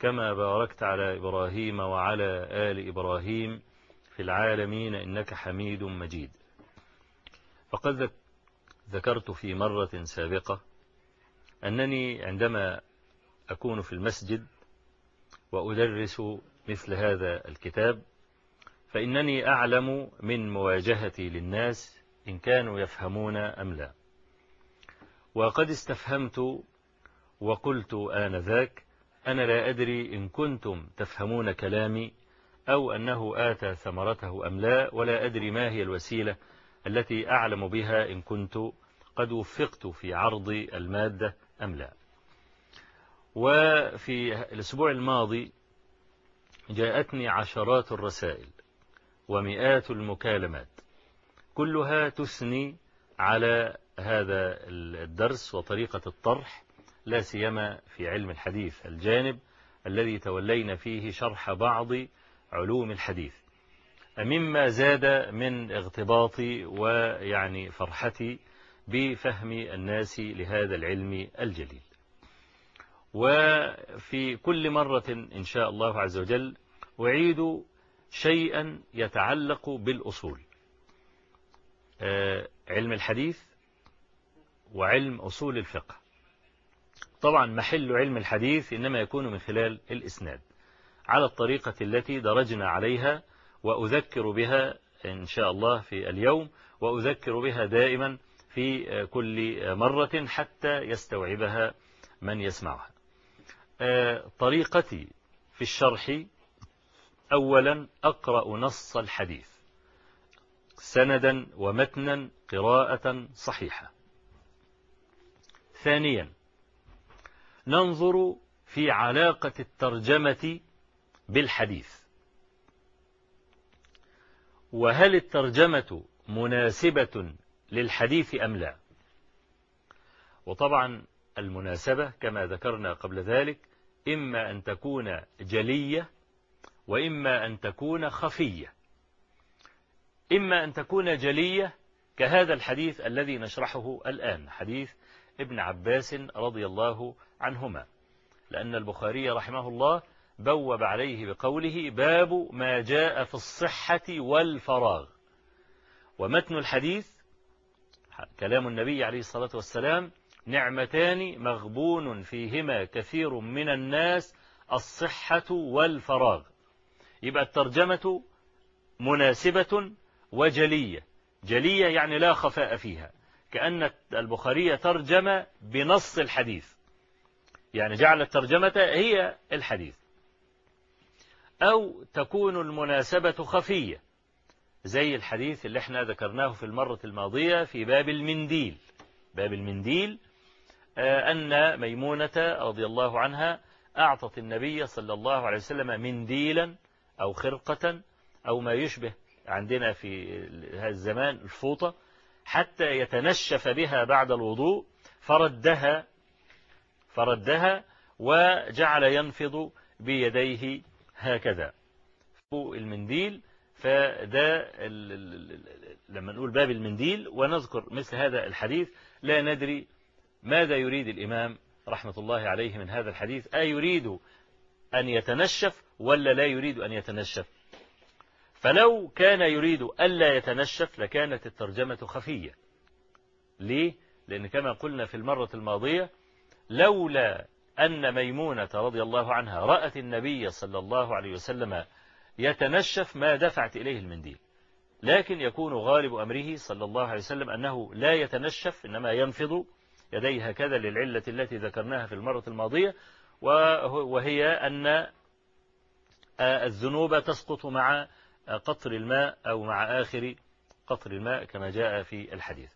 كما باركت على إبراهيم وعلى آل إبراهيم في العالمين إنك حميد مجيد. فقد ذكرت في مرة سابقة أنني عندما أكون في المسجد وأدرس مثل هذا الكتاب فإنني أعلم من مواجهتي للناس إن كانوا يفهمون أم لا. وقد استفهمت وقلت آنذاك أنا لا أدري إن كنتم تفهمون كلامي أو أنه آتى ثمرته أم لا ولا أدري ما هي الوسيلة التي أعلم بها إن كنت قد وفقت في عرض المادة أم لا. وفي الأسبوع الماضي جاءتني عشرات الرسائل ومئات المكالمات كلها تثني على هذا الدرس وطريقة الطرح لا سيما في علم الحديث الجانب الذي تولينا فيه شرح بعض علوم الحديث. مما زاد من اغتباطي ويعني فرحتي بفهم الناس لهذا العلم الجليل. وفي كل مرة إن شاء الله عز وجل أعيد شيئا يتعلق بالأصول. علم الحديث وعلم أصول الفقه. طبعا محل علم الحديث إنما يكون من خلال الإسناد على الطريقة التي درجنا عليها وأذكر بها إن شاء الله في اليوم وأذكر بها دائما في كل مرة حتى يستوعبها من يسمعها. طريقتي في الشرح أولا أقرأ نص الحديث سندا ومتنا قراءة صحيحة. ثانيا ننظر في علاقة الترجمة بالحديث. وهل الترجمة مناسبة للحديث أم لا؟ وطبعا المناسبة كما ذكرنا قبل ذلك إما أن تكون جلية وإما أن تكون خفية. إما أن تكون جلية كهذا الحديث الذي نشرحه الآن حديث ابن عباس رضي الله عنهما لأن البخاري رحمه الله بوب عليه بقوله باب ما جاء في الصحة والفراغ. ومتن الحديث كلام النبي عليه الصلاة والسلام نعمتان مغبون فيهما كثير من الناس الصحة والفراغ. يبقى الترجمة مناسبة وجلية. جلية يعني لا خفاء فيها. كأن البخاري ترجم بنص الحديث. يعني جعل الترجمة هي الحديث. أو تكون المناسبة خفية زي الحديث اللي إحنا ذكرناه في المرة الماضية في باب المنديل. باب المنديل أن ميمونة رضي الله عنها أعطت النبي صلى الله عليه وسلم منديلا أو خرقة أو ما يشبه عندنا في هذا الزمان الفوطة حتى يتنشف بها بعد الوضوء فردها فردها وجعل ينفض بيديه هكذا. المنديل فده لما نقول باب المنديل ونذكر مثل هذا الحديث لا ندري ماذا يريد الإمام رحمة الله عليه من هذا الحديث. أيريد أن يتنشف ولا لا يريد أن يتنشف؟ فلو كان يريد ألا يتنشف لكانت الترجمة خفية ليه؟ لأن كما قلنا في المرة الماضية لولا أن ميمونة رضي الله عنها رأت النبي صلى الله عليه وسلم يتنشف ما دفعت إليه المنديل لكن يكون غالب أمره صلى الله عليه وسلم أنه لا يتنشف إنما ينفض يديه هكذا للعلة التي ذكرناها في المرة الماضية وهي أن الذنوب تسقط مع قطر الماء أو مع آخر قطر الماء كما جاء في الحديث.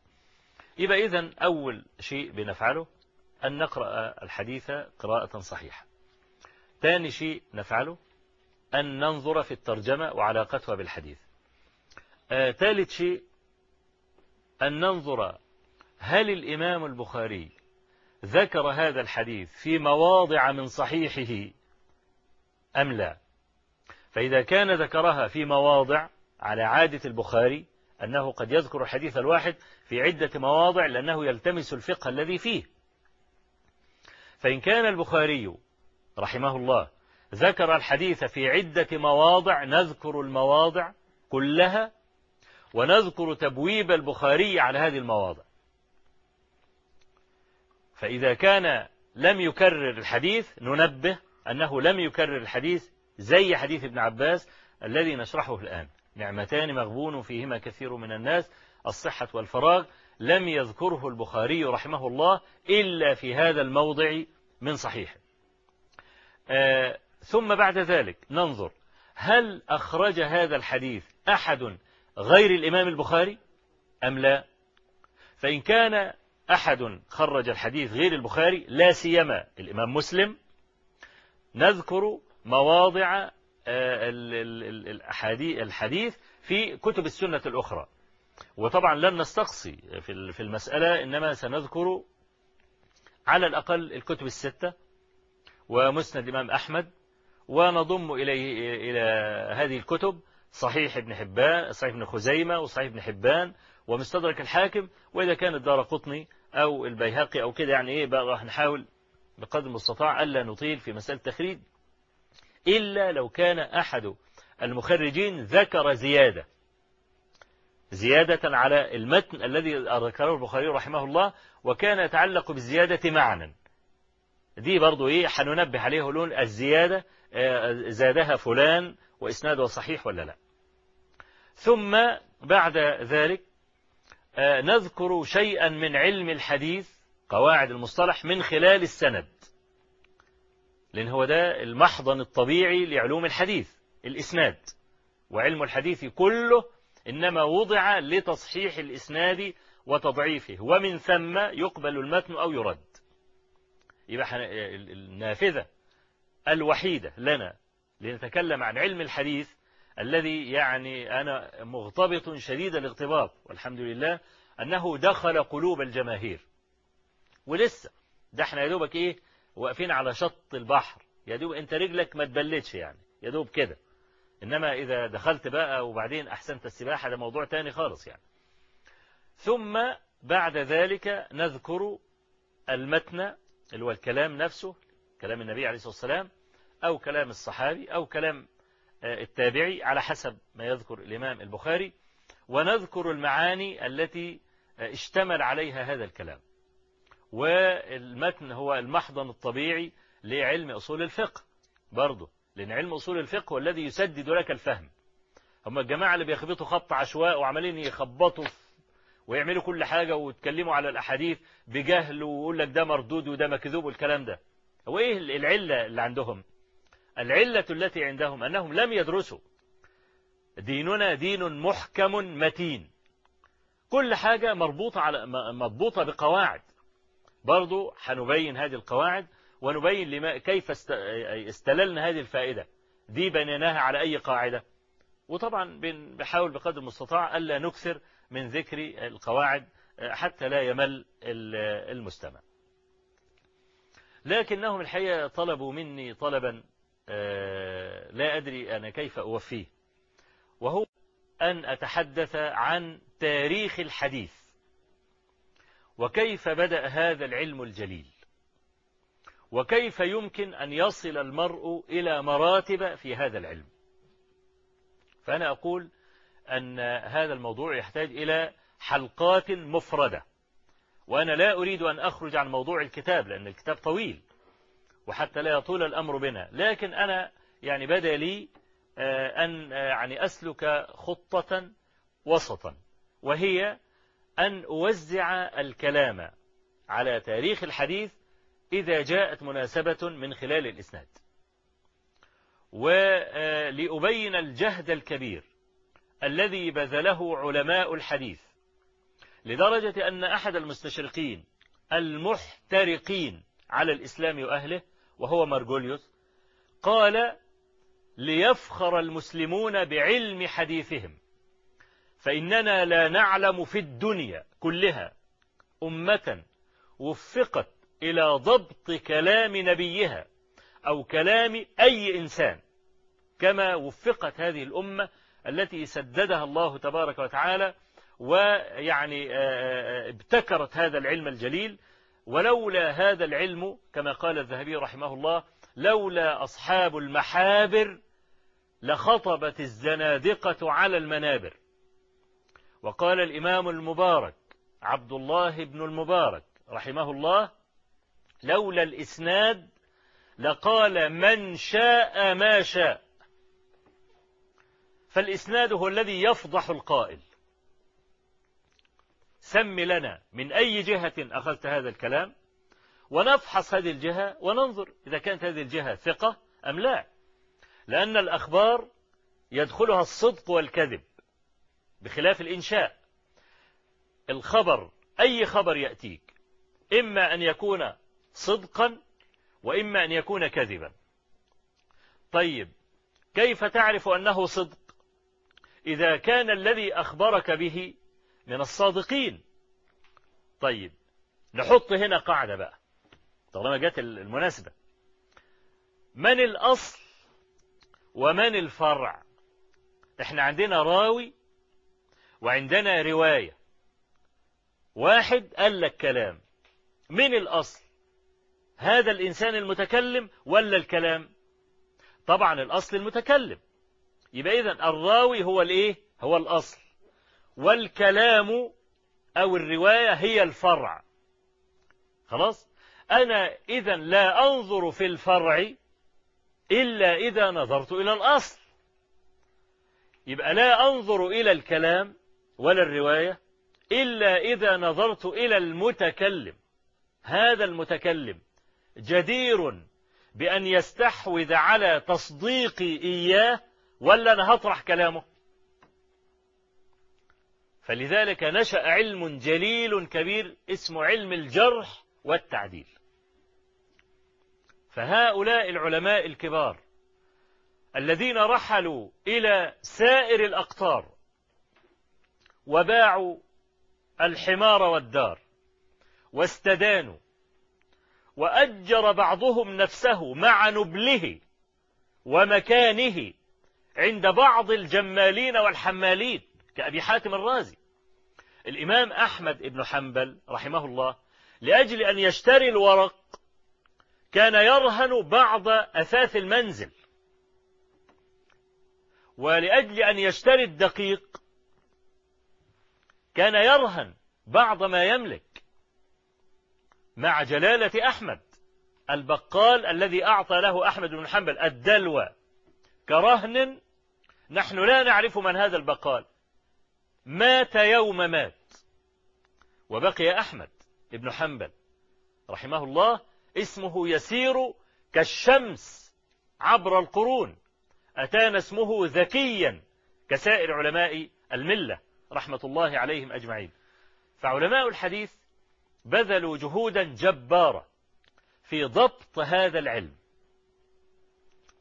يبقى إذن أول شيء بنفعله أن نقرأ الحديث قراءة صحيحة. ثاني شيء نفعله أن ننظر في الترجمة وعلاقتها بالحديث. آه ثالث شيء أن ننظر هل الإمام البخاري ذكر هذا الحديث في مواضع من صحيحه أم لا. فإذا كان ذكرها في مواضع على عادة البخاري أنه قد يذكر الحديث الواحد في عدة مواضع لأنه يلتمس الفقه الذي فيه. فإن كان البخاري رحمه الله ذكر الحديث في عدة مواضع نذكر المواضع كلها ونذكر تبويب البخاري على هذه المواضع. فإذا كان لم يكرر الحديث ننبه أنه لم يكرر الحديث زي حديث ابن عباس الذي نشرحه الآن. نعمتان مغبون فيهما كثير من الناس الصحة والفراغ. لم يذكره البخاري رحمه الله إلا في هذا الموضع من صحيح. آه ثم بعد ذلك ننظر هل أخرج هذا الحديث أحد غير الإمام البخاري؟ أم لا؟ فإن كان أحد خرج الحديث غير البخاري لا سيما الإمام مسلم نذكر مواضع الحديث في كتب السنة الأخرى. وطبعا لن نستقصي في المسألة إنما سنذكر على الأقل الكتب الستة ومسند الإمام أحمد ونضم إليه إلى هذه الكتب صحيح ابن حبان صحيح ابن خزيمة وصحيح ابن حبان ومستدرك الحاكم وإذا كان الدار قطني أو البيهقي أو كده يعني إيه بقى راح نحاول بقدر المستطاع ألا نطيل في مسألة التخريج. إلا لو كان أحد المخرجين ذكر زيادة. زيادة على المتن الذي ذكره البخاري رحمه الله وكان يتعلق بالزيادة معنى دي برضو إيه حننبه عليه لون الزيادة زادها فلان وإسناده صحيح ولا لا. ثم بعد ذلك نذكر شيئا من علم الحديث قواعد المصطلح من خلال السند. لأن هو ده المحضن الطبيعي لعلوم الحديث الإسناد. وعلم الحديث كله إنما وضع لتصحيح الإسناد وتضعيفه. ومن ثم يقبل المتن أو يرد. يبقى النافذة الوحيدة لنا لنتكلم عن علم الحديث الذي يعني أنا مغتبط شديد الاغتباط والحمد لله أنه دخل قلوب الجماهير. ولسه ده إحنا يا دوبك إيه واقفين على شط البحر. يا دوب انت رجلك ما تبلتش يعني يا دوب كده. انما اذا دخلت بقى وبعدين احسنت السباحة ده موضوع تاني خالص يعني. ثم بعد ذلك نذكر المتن اللي هو الكلام نفسه كلام النبي عليه الصلاة والسلام أو كلام الصحابي أو كلام التابعي على حسب ما يذكر الإمام البخاري. ونذكر المعاني التي اشتمل عليها هذا الكلام. والمتن هو المحضن الطبيعي لعلم أصول الفقه برضه لأن علم أصول الفقه هو الذي يسدد لك الفهم. هم الجماعة اللي بيخبطوا خط عشواء وعمالين يخبطوا ويعملوا كل حاجة ويتكلموا على الأحاديث بجهل ويقول لك ده مردود وده مكذوب والكلام ده. هو إيه العلة اللي عندهم؟ العلة التي عندهم أنهم لم يدرسوا. ديننا دين محكم متين. كل حاجة مربوطة على مضبوطة بقواعد. برضو حنبين هذه القواعد ونبين لما كيف استللنا هذه الفائدة. دي بنيناها على أي قاعدة. وطبعا بنحاول بقدر المستطاع ألا نكثر من ذكر القواعد حتى لا يمل المستمع. لكنهم الحقيقة طلبوا مني طلبا لا أدري أنا كيف أوفيه. وهو أن أتحدث عن تاريخ الحديث. وكيف بدأ هذا العلم الجليل؟ وكيف يمكن أن يصل المرء إلى مراتب في هذا العلم؟ فأنا أقول أن هذا الموضوع يحتاج إلى حلقات مفردة وأنا لا أريد أن أخرج عن موضوع الكتاب لأن الكتاب طويل وحتى لا يطول الأمر بنا لكن أنا يعني بدأ لي أن يعني أسلك خطة وسطا وهي أن أوزع الكلام على تاريخ الحديث إذا جاءت مناسبة من خلال الإسناد. ولأبين الجهد الكبير الذي بذله علماء الحديث لدرجة أن أحد المستشرقين المحترقين على الإسلام وأهله وهو مارجوليوس قال ليفخر المسلمون بعلم حديثهم فإننا لا نعلم في الدنيا كلها أمة وفقت إلى ضبط كلام نبيها أو كلام أي إنسان كما وفقت هذه الأمة التي سددها الله تبارك وتعالى ويعني ابتكرت هذا العلم الجليل. ولولا هذا العلم كما قال الذهبي رحمه الله لولا أصحاب المحابر لخطبت الزنادقة على المنابر. وقال الإمام المبارك عبد الله بن المبارك رحمه الله لولا الإسناد لقال من شاء ما شاء. فالإسناد هو الذي يفضح القائل. سم لنا من أي جهة أخذت هذا الكلام ونفحص هذه الجهة وننظر إذا كانت هذه الجهة ثقة أم لا. لأن الأخبار يدخلها الصدق والكذب. بخلاف الإنشاء. الخبر أي خبر يأتيك إما أن يكون صدقا وإما أن يكون كذبا. طيب كيف تعرف أنه صدق؟ إذا كان الذي أخبرك به من الصادقين. طيب نحط هنا قاعدة بقى طالما جت المناسبة. من الأصل ومن الفرع؟ إحنا عندنا راوي وعندنا رواية. واحد قال لك كلام. من الأصل؟ هذا الإنسان المتكلم ولا الكلام؟ طبعا الأصل المتكلم. يبقى إذن الراوي هو الإيه؟ هو الأصل. والكلام أو الرواية هي الفرع. خلاص؟ أنا إذا لا أنظر في الفرع إلا إذا نظرت إلى الأصل. يبقى لا أنظر إلى الكلام ولا الرواية؟ إلا إذا نظرت إلى المتكلم. هذا المتكلم جدير بأن يستحوذ على تصديقي إياه ولا أنا هطرح كلامه؟ فلذلك نشأ علم جليل كبير اسمه علم الجرح والتعديل. فهؤلاء العلماء الكبار الذين رحلوا إلى سائر الأقطار وباعوا الحمار والدار واستدانوا وأجر بعضهم نفسه مع نبله ومكانه عند بعض الجمالين والحمالين كأبي حاتم الرازي. الإمام أحمد بن حنبل رحمه الله لأجل أن يشتري الورق كان يرهن بعض أثاث المنزل ولأجل أن يشتري الدقيق كان يرهن بعض ما يملك مع جلالة أحمد البقال الذي أعطى له أحمد بن حنبل الدلوى. كرهن نحن لا نعرف من هذا البقال. مات يوم مات. وبقي أحمد بن حنبل رحمه الله اسمه يسير كالشمس عبر القرون. أتانا اسمه ذكيا كسائر علماء الملة. رحمة الله عليهم أجمعين. فعلماء الحديث بذلوا جهودا جبارة في ضبط هذا العلم.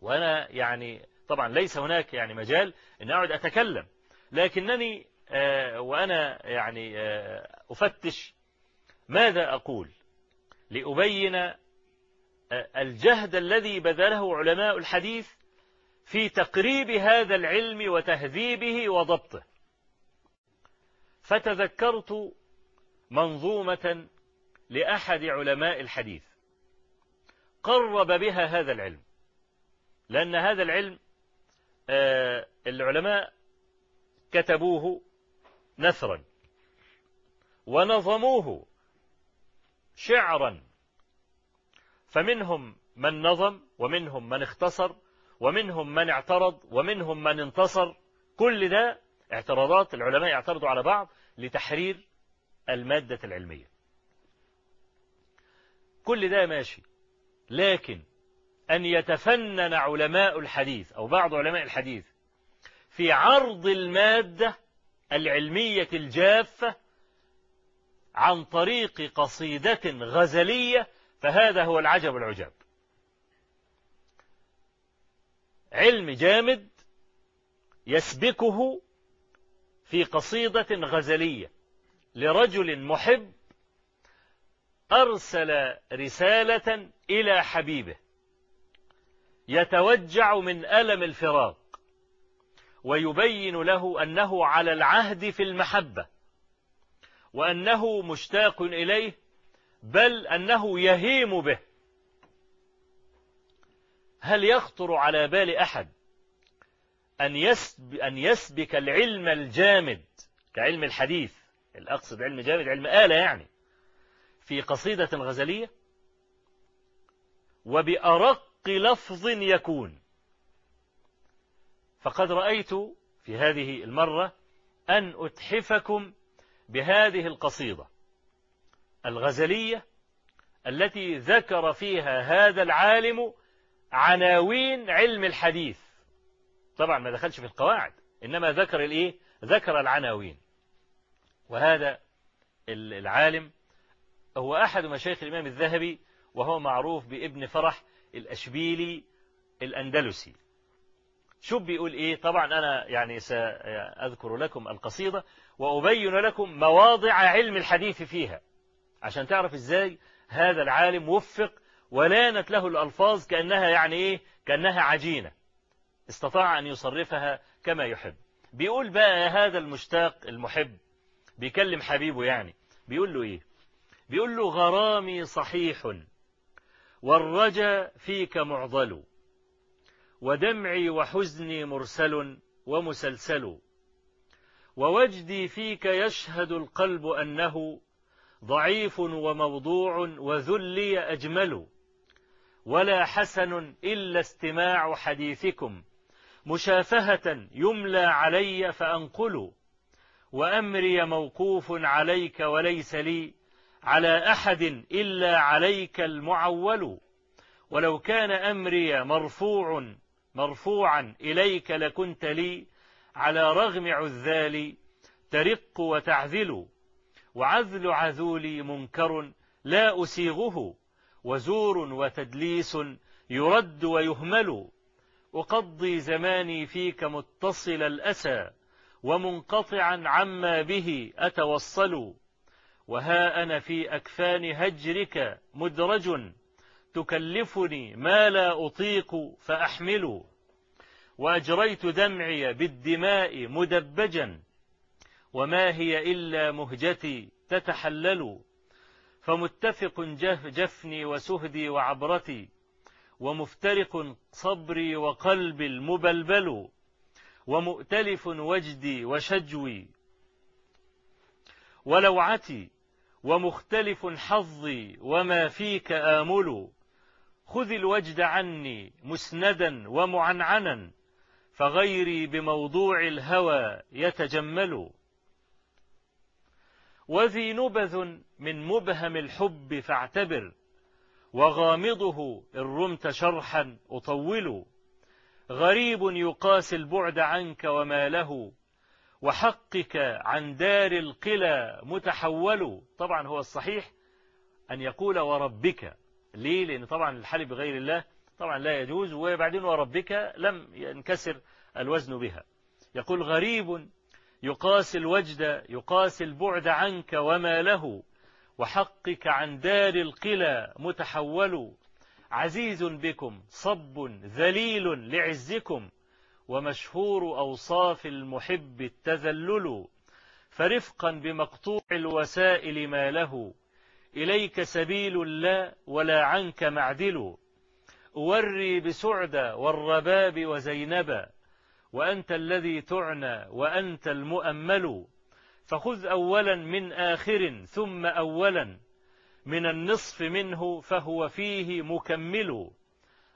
وأنا يعني طبعا ليس هناك يعني مجال أن أعد أتكلم لكنني آه وأنا يعني آه أفتش ماذا أقول لأبين آه الجهد الذي بذله علماء الحديث في تقريب هذا العلم وتهذيبه وضبطه. فتذكرت منظومة لأحد علماء الحديث. قرب بها هذا العلم. لأن هذا العلم آه العلماء كتبوه نثرا. ونظموه شعرا. فمنهم من نظم ومنهم من اختصر ومنهم من اعترض ومنهم من انتصر. كل ده اعتراضات العلماء يعترضوا على بعض لتحرير المادة العلمية. كل ده ماشي لكن أن يتفنن علماء الحديث أو بعض علماء الحديث في عرض المادة العلمية الجافة عن طريق قصيدة غزلية فهذا هو العجب العجاب. علم جامد يسبكه في قصيدة غزلية لرجل محب أرسل رسالة إلى حبيبه يتوجع من ألم الفراق ويبين له أنه على العهد في المحبة وأنه مشتاق إليه بل أنه يهيم به هل يخطر على بال أحد أن, يسب أن يسبك العلم الجامد كعلم الحديث. الأقصد علم جامد علم آلة يعني. في قصيدة غزلية وبأرق لفظ يكون. فقد رأيت في هذه المرة أن أتحفكم بهذه القصيدة الغزلية التي ذكر فيها هذا العالم عناوين علم الحديث. طبعا ما دخلش في القواعد إنما ذكر الإيه؟ ذكر العناوين. وهذا العالم هو أحد مشايخ الإمام الذهبي وهو معروف بابن فرح الأشبيلي الأندلسي. شوف بيقول إيه؟ طبعا أنا يعني سأذكر لكم القصيدة وأبين لكم مواضع علم الحديث فيها عشان تعرف إزاي هذا العالم وفق ولانت له الألفاظ كأنها يعني إيه؟ كأنها عجينة. استطاع أن يصرفها كما يحب. بيقول بقى هذا المشتاق المحب بيكلم حبيبه يعني بيقول له إيه؟ بيقول له غرامي صحيح والرجا فيك معضل ودمعي وحزني مرسل ومسلسل ووجدي فيك يشهد القلب أنه ضعيف وموضوع وذلي أجمل ولا حسن إلا استماع حديثكم. مشافهة يملى علي فأنقل وأمري موقوف عليك وليس لي على أحد إلا عليك المعول. ولو كان أمري مرفوع مرفوعا إليك لكنت لي على رغم عذالي ترق وتعذل. وعذل عذولي منكر لا أسيغه وزور وتدليس يرد ويهمل. أقضي زماني فيك متصل الأسى ومنقطعا عما به أتوصل. وها أنا في أكفان هجرك مدرج تكلفني ما لا أطيق فأحمل. وأجريت دمعي بالدماء مدبجا. وما هي إلا مهجتي تتحلل. فمتفق جف جفني وسهدي وعبرتي. ومفترق صبري وقلبي المبلبل ومؤتلف وجدي وشجوي. ولوعتي ومختلف حظي وما فيك آمل. خذ الوجد عني مسندا ومعنعنا فغيري بموضوع الهوى يتجمل. وذي نبذ من مبهم الحب فاعتبر. وغامضه إن رمت شرحا أطول غريب يقاس البعد عنك وما له وحقك عن دار القلى متحول. طبعا هو الصحيح أن يقول وربك. ليه؟ لأن طبعا الحلف بغير الله طبعا لا يجوز وبعدين وربك لم ينكسر الوزن بها. يقول غريب يقاس الوجد يقاس البعد عنك وما له. وحقك عن دار القلى متحول. عزيز بكم صب ذليل لعزكم ومشهور أوصاف المحب التذلل. فرفقا بمقطوع الوسائل ما له. إليك سبيل لا ولا عنك معدل. أوري بسعد والرباب وزينبا وأنت الذي تعنى وأنت المؤمل. فخذ أولا من آخر ثم أولا من النصف منه فهو فيه مكمل.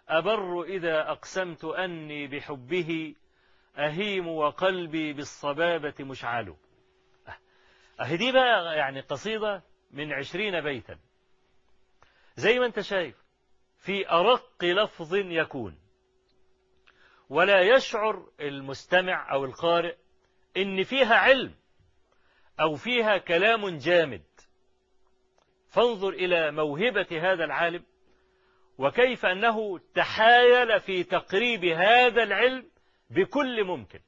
أبر إذا أقسمت أني بحبه أهيم وقلبي بالصبابة مشعل. أهي دي بقى يعني قصيدة من عشرين بيتا. زي ما أنت شايف في أرق لفظ يكون. ولا يشعر المستمع أو القارئ إن فيها علم. أو فيها كلام جامد. فانظر إلى موهبة هذا العالم وكيف أنه تحايل في تقريب هذا العلم بكل ممكن.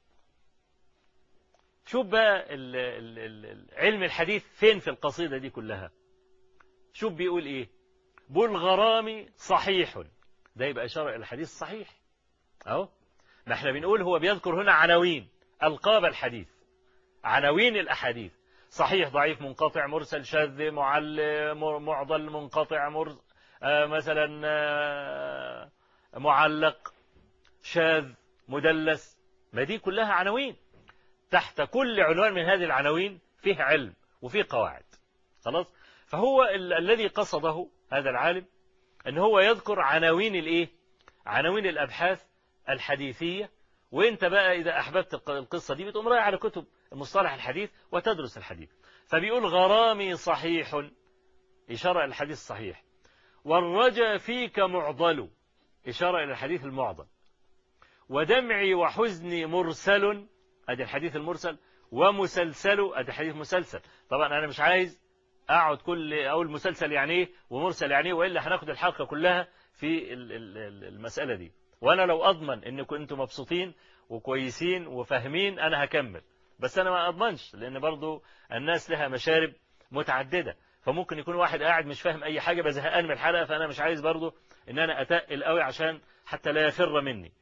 شوف بقى علم الحديث فين في القصيدة دي كلها. شوف بيقول إيه؟ بول غرامي صحيح. ده يبقى إلى الحديث صحيح أهو. ما إحنا بنقول هو بيذكر هنا عناوين. ألقاب الحديث. عناوين الأحاديث. صحيح ضعيف منقطع مرسل شاذ معل معضل منقطع مر آه مثلا آه معلق شاذ مدلس. ما دي كلها عناوين. تحت كل عنوان من هذه العناوين فيه علم وفيه قواعد. خلاص؟ فهو ال الذي قصده هذا العالم إن هو يذكر عناوين الإيه؟ عناوين الأبحاث الحديثية. وإنت بقى إذا أحببت القصة دي بتقوم رايح على كتب المصطلح الحديث وتدرس الحديث. فبيقول غرامي صحيح إشارة إلى الحديث الصحيح. والرجا فيك معضل إشارة إلى الحديث المعضل. ودمعي وحزني مرسل أدي الحديث المرسل. ومسلسل أدي الحديث مسلسل. طبعا أنا مش عايز أقعد كل أقول مسلسل يعني إيه ومرسل يعني إيه وإلا هناخد الحلقة كلها في المسألة دي. وأنا لو أضمن إن كنتم مبسوطين وكويسين وفاهمين أنا هكمل. بس أنا ما أضمنش لأن برضو الناس لها مشارب متعددة. فممكن يكون واحد قاعد مش فاهم أي حاجة بزهقان من الحلقة فأنا مش عايز برضو إن أنا أتقل قوي عشان حتى لا يفر مني.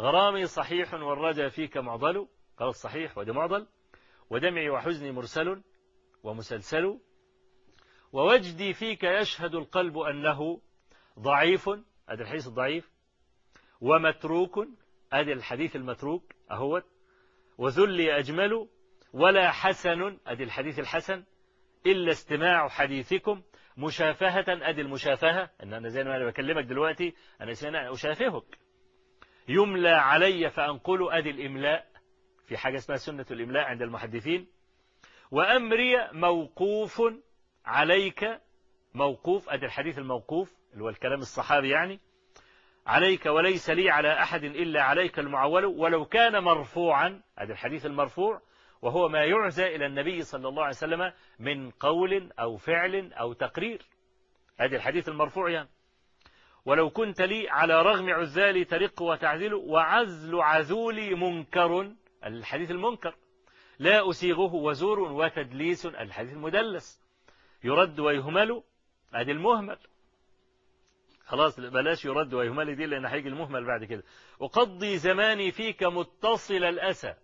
غرامي صحيح والرجا فيك معضل. قال صحيح ودي معضل. ودمعي وحزني مرسل ومسلسل. ووجدي فيك يشهد القلب أنه ضعيف. هذا الحديث الضعيف. ومتروك. هذا الحديث المتروك أهوت. وذلي أجمل ولا حسن أدي الحديث الحسن إلا استماع حديثكم مشافهة أدي المشافهة. إن أنا زي ما أنا بكلمك دلوقتي أنا سنة أشافهك. يملى علي فأنقل أدي الإملاء. في حاجة اسمها سنة الإملاء عند المحدثين. وأمري موقوف عليك موقوف أدي الحديث الموقوف اللي هو الكلام الصحابي يعني. عليك وليس لي على أحد إلا عليك المعول ولو كان مرفوعا هذا الحديث المرفوع وهو ما يعزى إلى النبي صلى الله عليه وسلم من قول أو فعل أو تقرير. هذا الحديث المرفوع يعني. ولو كنت لي على رغم عزالي ترق وتعزل وعزل عذولي منكر الحديث المنكر. لا أسيغه وزور وتدليس الحديث المدلس. يرد ويهمل هذا المهمل. خلاص بلاش يرد ويهمل دي لأن هيجي المهمل بعد كده. أقضي زماني فيك متصل الأسى.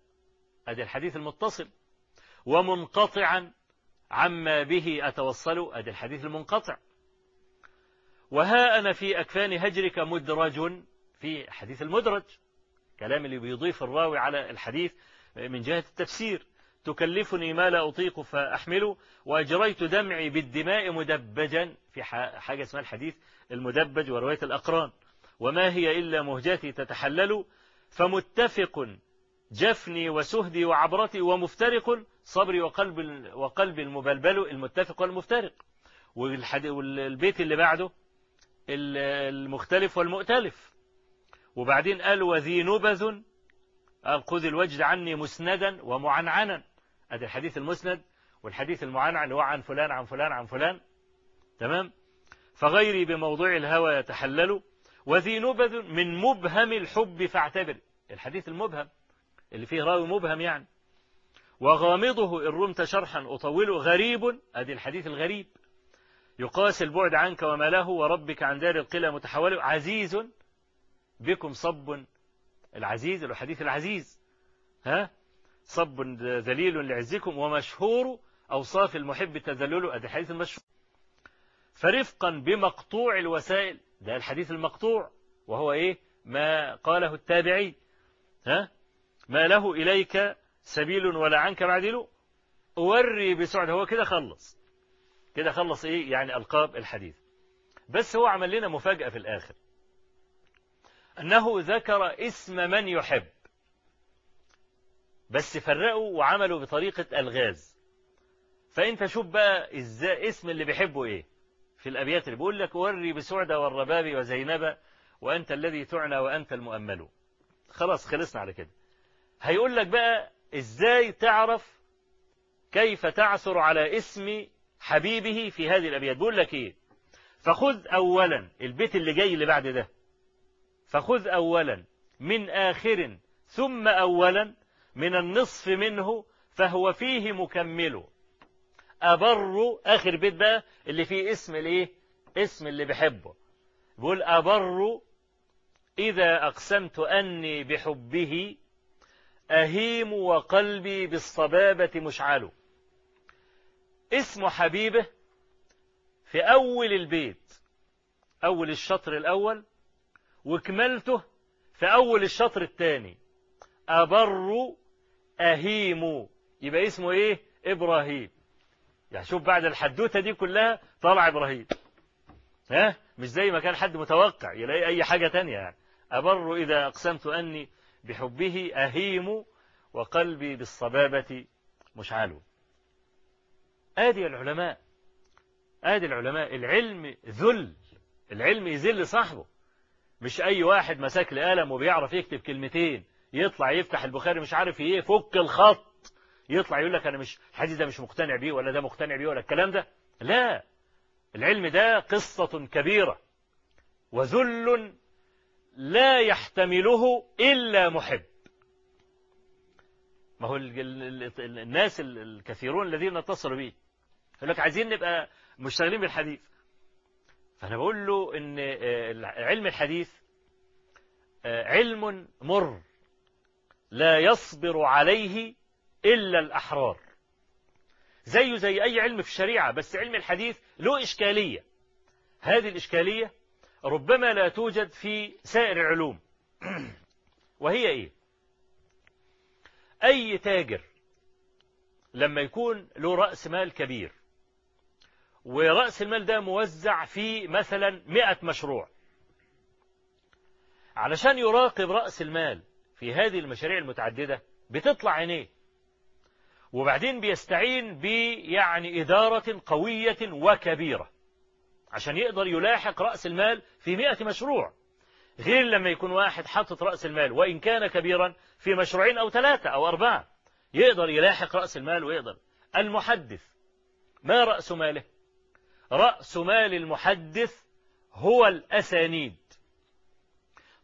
أدي الحديث المتصل. ومنقطعا عما به أتوصل. أدي الحديث المنقطع. وها أنا في أكفان هجرك مدرج في حديث المدرج كلام اللي بيضيف الراوي على الحديث من جهة التفسير. تكلفني ما لا أطيق فأحمله وأجريت دمعي بالدماء مدبجا في حاجة اسمها الحديث المدبج ورواية الأقران. وما هي إلا مهجتي تتحلل فمتفق جفني وسهدي وعبرتي ومفترق صبري وقلب وقلب المبلبل المتفق والمفترق. والبيت اللي بعده المختلف والمؤتلف. وبعدين قال وذي نبذ قال خذ الوجد عني مسندا ومعنعنا. ادي الحديث المسند والحديث المعنعن هو عن فلان عن فلان عن فلان. تمام؟ فغيري بموضوع الهوى يتحلل وذي نبذ من مبهم الحب فاعتبر. الحديث المبهم اللي فيه راوي مبهم يعني. وغامضه إن رمت شرحا أطوله غريب أدي الحديث الغريب. يقاس البعد عنك وما له وربك عن دار القلى متحول. عزيز بكم صب. العزيز الحديث العزيز. ها؟ صب ذليل لعزكم ومشهور أوصاف المحب تذلل أدي الحديث المشهور. فرفقا بمقطوع الوسائل. ده الحديث المقطوع. وهو إيه؟ ما قاله التابعي. ها؟ ما له إليك سبيل ولا عنك معدل. أوري بسعد. هو كده خلص. كده خلص إيه؟ يعني ألقاب الحديث. بس هو عمل لنا مفاجأة في الآخر. أنه ذكر اسم من يحب. بس فرقوا وعملوا بطريقة ألغاز. فأنت شوف بقى إزاي اسم اللي بيحبه إيه؟ في الأبيات اللي بيقول لك وري بسعدة والرباب وزينب وأنت الذي تعنى وأنت المؤمل. خلاص خلصنا على كده. هيقول لك بقى إزاي تعرف كيف تعثر على اسم حبيبه في هذه الأبيات. بيقول لك إيه؟ فخذ أولا البيت اللي جاي اللي بعد ده. فخذ أولا من آخر ثم أولا من النصف منه فهو فيه مكمل. أبر آخر بيت بقى اللي فيه اسم الايه اسم اللي بحبه. بيقول أبر إذا أقسمت أني بحبه أهيم وقلبي بالصبابة مشعل. اسم حبيبه في أول البيت أول الشطر الأول وكملته في أول الشطر الثاني. أبر أهيم. يبقى اسمه إيه؟ إبراهيم. يعني شوف بعد الحدوتة دي كلها طلع إبراهيم. ها؟ مش زي ما كان حد متوقع يلاقي أي حاجة تانية يعني. أبر إذا أقسمت أني بحبه أهيم وقلبي بالصبابة مشعل آدي العلماء آدي العلماء العلم ذل العلم يذل صاحبه. مش أي واحد مسك لي قلم وبيعرف يكتب كلمتين. يطلع يفتح البخاري مش عارف إيه فك الخط. يطلع يقول لك أنا مش الحديث ده مش مقتنع بيه ولا ده مقتنع بيه ولا الكلام ده. لا العلم ده قصة كبيرة. وذل لا يحتمله إلا محب. ما هو الناس الكثيرون الذين اتصلوا بي يقول لك عايزين نبقى مشتغلين بالحديث. فأنا بقول له إن علم الحديث علم مر. لا يصبر عليه إلا الأحرار. زيه زي أي علم في الشريعة بس علم الحديث له إشكالية. هذه الإشكالية ربما لا توجد في سائر العلوم. وهي إيه؟ أي تاجر لما يكون له رأس مال كبير ورأس المال ده موزع في مثلا مئة مشروع علشان يراقب رأس المال في هذه المشاريع المتعددة بتطلع عينيه. وبعدين بيستعين بيعني إدارة قوية وكبيرة عشان يقدر يلاحق رأس المال في مئة مشروع. غير لما يكون واحد حاطط رأس المال وإن كان كبيرا في مشروعين أو ثلاثة أو أربعة يقدر يلاحق رأس المال ويقدر. المحدث ما رأس ماله؟ رأس مال المحدث هو الأسانيد.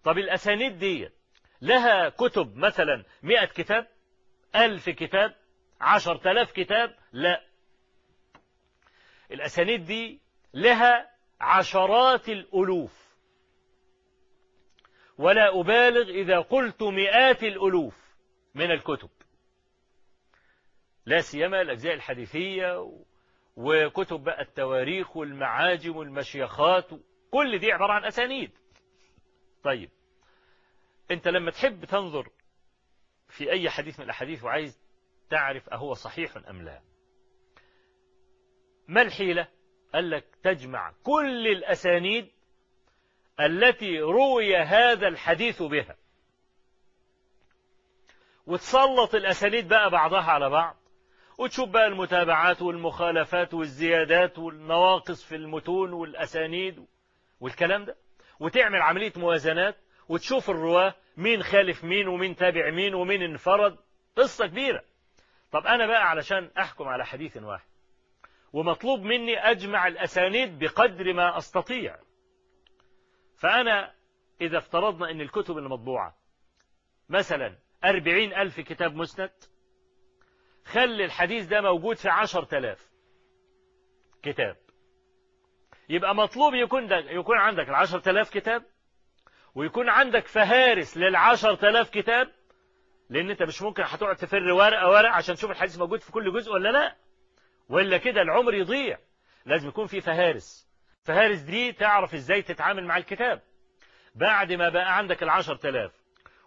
طب الأسانيد دي لها كتب مثلا مئة كتاب ألف كتاب عشر تلاف كتاب لا. الأسانيد دي لها عشرات الألوف. ولا أبالغ إذا قلت مئات الألوف من الكتب. لا سيما الأجزاء الحديثية وكتب بقى التواريخ والمعاجم والمشيخات كل دي عبارة عن أسانيد. طيب. أنت لما تحب تنظر في أي حديث من الأحاديث وعايز تعرف أهو صحيح أم لا. ما الحيلة؟ قال لك تجمع كل الأسانيد التي روي هذا الحديث بها. وتسلط الأسانيد بقى بعضها على بعض وتشوف بقى المتابعات والمخالفات والزيادات والنواقص في المتون والأسانيد والكلام ده وتعمل عملية موازنات وتشوف الرواة مين خالف مين ومين تابع مين ومين انفرد؟ قصة كبيرة. طب أنا بقى علشان أحكم على حديث واحد. ومطلوب مني أجمع الأسانيد بقدر ما أستطيع. فأنا إذا افترضنا أن الكتب المطبوعة مثلا أربعين ألف كتاب مسند خلي الحديث ده موجود في عشر تلاف كتاب. يبقى مطلوب يكون, ده يكون عندك العشر تلاف كتاب ويكون عندك فهارس للعشر تلاف كتاب؟ لأن أنت مش ممكن هتقعد تفر ورقة ورقة عشان تشوف الحديث موجود في كل جزء ولا لا؟ ولا كده العمر يضيع. لازم يكون في فهارس. فهارس دي تعرف إزاي تتعامل مع الكتاب. بعد ما بقى عندك العشر تلاف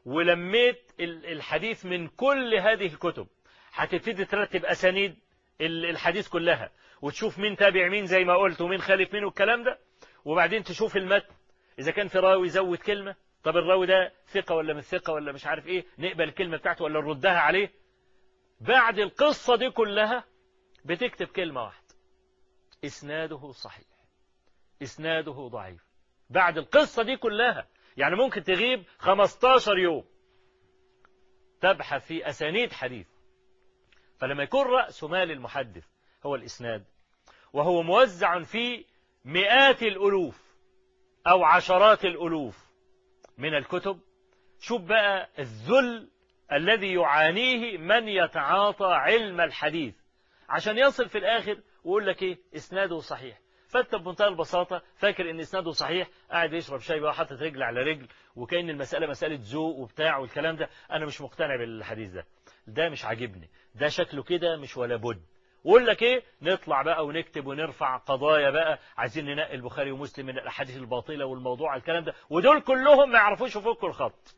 ولميت الحديث من كل هذه الكتب هتبتدي ترتب أسانيد الحديث كلها وتشوف مين تابع مين زي ما قلت ومين خالف مين والكلام ده وبعدين تشوف المتن. إذا كان في راوي زود كلمة طب الراوي ده ثقة ولا مش ثقة ولا مش عارف إيه نقبل الكلمة بتاعته ولا نردها عليه؟ بعد القصة دي كلها بتكتب كلمة واحدة. إسناده صحيح. إسناده ضعيف. بعد القصة دي كلها يعني ممكن تغيب 15 يوم. تبحث في أسانيد حديث. فلما يكون رأس مال المحدث هو الإسناد وهو موزع في مئات الألوف. أو عشرات الألوف من الكتب شوف بقى الذل الذي يعانيه من يتعاطى علم الحديث. عشان يصل في الآخر ويقول لك إيه؟ إسناده صحيح. فأنت بمنتهى البساطة فاكر إن إسناده صحيح قاعد يشرب شاي بقى حاطط رجل على رجل وكأن المسألة مسألة ذوق وبتاع والكلام ده. أنا مش مقتنع بالحديث ده. ده مش عاجبني. ده شكله كده مش ولا بد. ويقول لك إيه؟ نطلع بقى ونكتب ونرفع قضايا بقى. عايزين ننقي البخاري ومسلم من الأحاديث الباطلة والموضوع الكلام ده. ودول كلهم ما يعرفوش يفكوا الخط.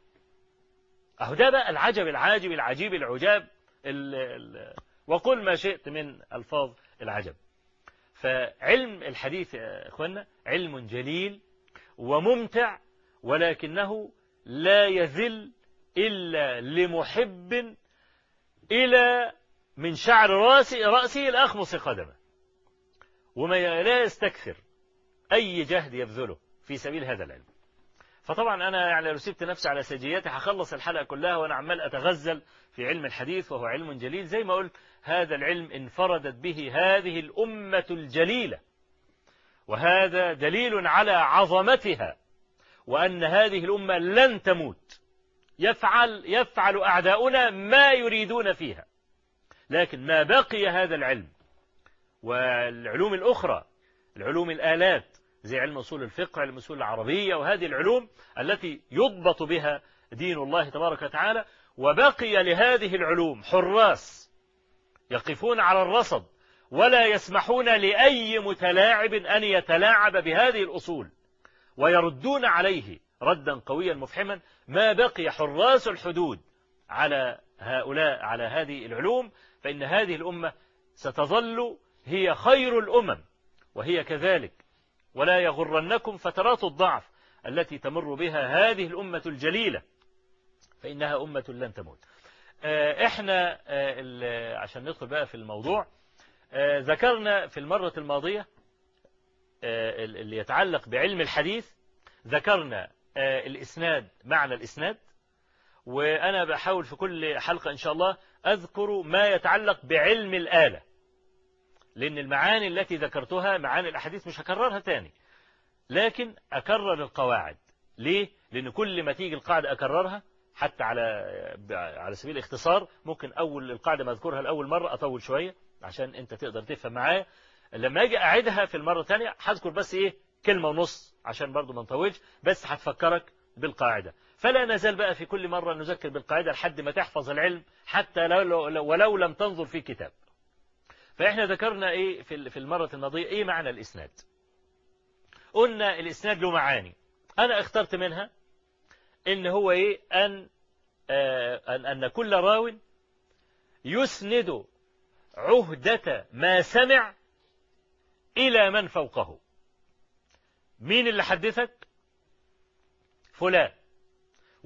أهو ده بقى العجب العاجب العجيب العجاب ال ال وقل ما شئت من ألفاظ العجب. فعلم الحديث يا اخوانا علم جليل وممتع ولكنه لا يذل إلا لمحب إلى من شعر رأسه, رأسه الأخمص قدمه وما لا يستكثر أي جهد يبذله في سبيل هذا العلم. فطبعا أنا يعني لو سبت نفسي على سجياتي هخلص الحلقة كلها وأنا عمال أتغزل في علم الحديث وهو علم جليل. زي ما قلت هذا العلم انفردت به هذه الأمة الجليلة. وهذا دليل على عظمتها. وأن هذه الأمة لن تموت. يفعل يفعل أعداؤنا ما يريدون فيها. لكن ما بقي هذا العلم والعلوم الأخرى العلوم الآلات زي علم أصول الفقه علم أصول العربية وهذه العلوم التي يضبط بها دين الله تبارك وتعالى وبقي لهذه العلوم حراس يقفون على الرصد ولا يسمحون لأي متلاعب أن يتلاعب بهذه الأصول ويردون عليه ردا قويا مفحما ما بقي حراس الحدود على هؤلاء على هذه العلوم فإن هذه الأمة ستظل هي خير الأمم وهي كذلك. ولا يغرنكم فترات الضعف التي تمر بها هذه الأمة الجليلة فإنها أمة لن تموت. إحنا عشان ندخل بقى في الموضوع ذكرنا في المرة الماضية اللي يتعلق بعلم الحديث ذكرنا الإسناد معنى الإسناد. وأنا بحاول في كل حلقة إن شاء الله أذكر ما يتعلق بعلم الآلة لأن المعاني التي ذكرتها معاني الأحاديث مش هكررها تاني لكن أكرر القواعد. ليه؟ لأن كل ما تيجي القاعدة أكررها حتى على على سبيل الاختصار ممكن أول القاعدة ما أذكرها لأول مرة أطول شوية عشان أنت تقدر تفهم معايا. لما أجي أعيدها في المرة الثانية هذكر بس إيه؟ كلمة ونص عشان برضو ما نطولش بس هتفكرك بالقاعدة. فلا نزال بقى في كل مرة نذكر بالقاعدة لحد ما تحفظ العلم حتى لو ولو لم تنظر في كتاب. فإحنا ذكرنا إيه في المرة الماضية؟ إيه معنى الإسناد؟ قلنا الإسناد له معاني. أنا اخترت منها إن هو إيه؟ أن آه أن, أن كل راو يسند عهدة ما سمع إلى من فوقه. مين اللي حدثك؟ فلان.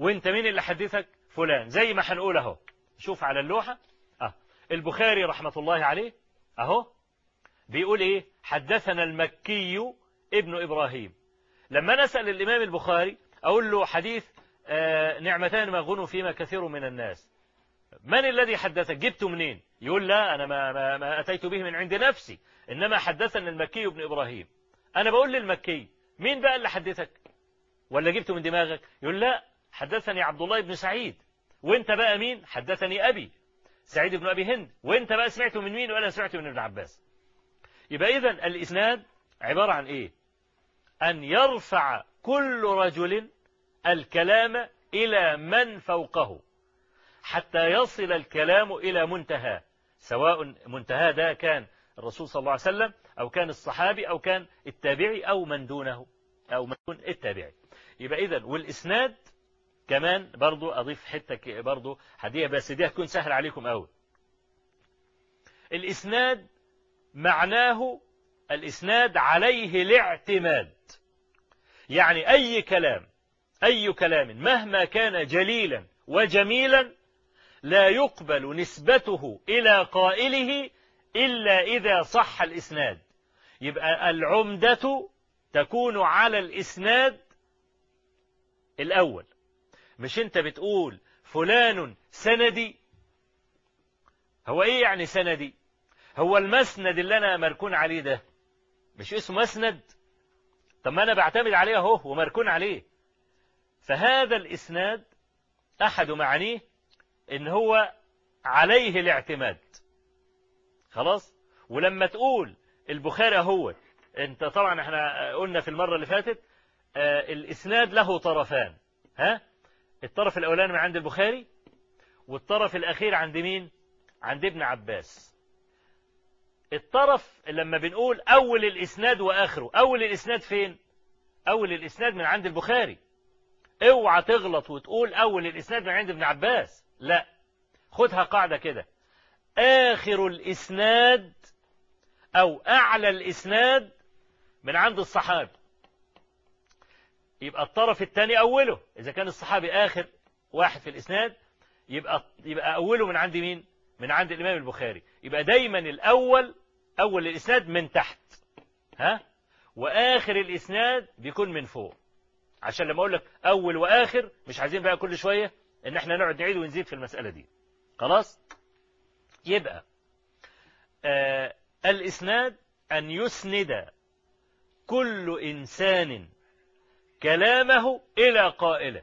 وانت مين اللي حدثك فلان. زي ما هنقول اهو. شوف على اللوحة. أه. البخاري رحمة الله عليه أهو. بيقول إيه؟ حدثنا المكي ابن إبراهيم. لما نسأل الإمام البخاري أقول له حديث آه نعمتان ما غنوا فيما كثير من الناس. من الذي حدثك؟ جبته منين؟ يقول لا أنا ما, ما, ما أتيت به من عند نفسي. إنما حدثنا المكي ابن إبراهيم. أنا بقول للمكي مين بقى اللي حدثك؟ ولا جبته من دماغك؟ يقول لا حدثني عبد الله بن سعيد. وانت بقى مين؟ حدثني أبي سعيد بن أبي هند. وانت بقى سمعته من مين ولا سمعته من ابن عباس؟ يبقى إذا الإسناد عبارة عن إيه؟ أن يرفع كل رجل الكلام إلى من فوقه حتى يصل الكلام إلى منتهى سواء منتهى ده كان الرسول صلى الله عليه وسلم أو كان الصحابي أو كان التابعي أو من دونه أو من دون التابعي. يبقى إذا والإسناد كمان برضو أضيف حتة برضو هدية بس دي هتكون سهل عليكم أوي. الإسناد معناه الإسناد عليه الاعتماد. يعني أي كلام أي كلام مهما كان جليلا وجميلا لا يقبل نسبته إلى قائله إلا إذا صح الإسناد. يبقى العمدة تكون على الإسناد الأول. مش أنت بتقول فلان سندي؟ هو إيه يعني سندي؟ هو المسند اللي أنا مركون عليه ده؟ مش اسمه مسند؟ طب ما أنا بعتمد عليه أهو ومركون عليه. فهذا الإسناد أحد معانيه إن هو عليه الاعتماد. خلاص؟ ولما تقول البخاري هو انت طبعا إحنا قلنا في المرة اللي فاتت آه الإسناد له طرفان. ها؟ الطرف الأولاني من عند البخاري والطرف الأخير عند مين؟ عند ابن عباس. الطرف لما بنقول أول الإسناد وآخره أول الإسناد فين؟ أول الإسناد من عند البخاري. اوعى تغلط وتقول أول الإسناد من عند ابن عباس. لا. خدها قاعدة كده. آخر الإسناد أو أعلى الإسناد من عند الصحابي. يبقى الطرف الثاني أوله إذا كان الصحابي آخر واحد في الإسناد يبقى يبقى أوله من عند مين؟ من عند الإمام البخاري يبقى دايما الأول أول الإسناد من تحت ها؟ وآخر الإسناد بيكون من فوق عشان لما أقول لك أول وآخر مش عايزين بقى كل شوية إن إحنا نقعد نعيد ونزيد في المسألة دي خلاص؟ يبقى آه الإسناد أن يسند كل إنسان كلامه إلى قائله.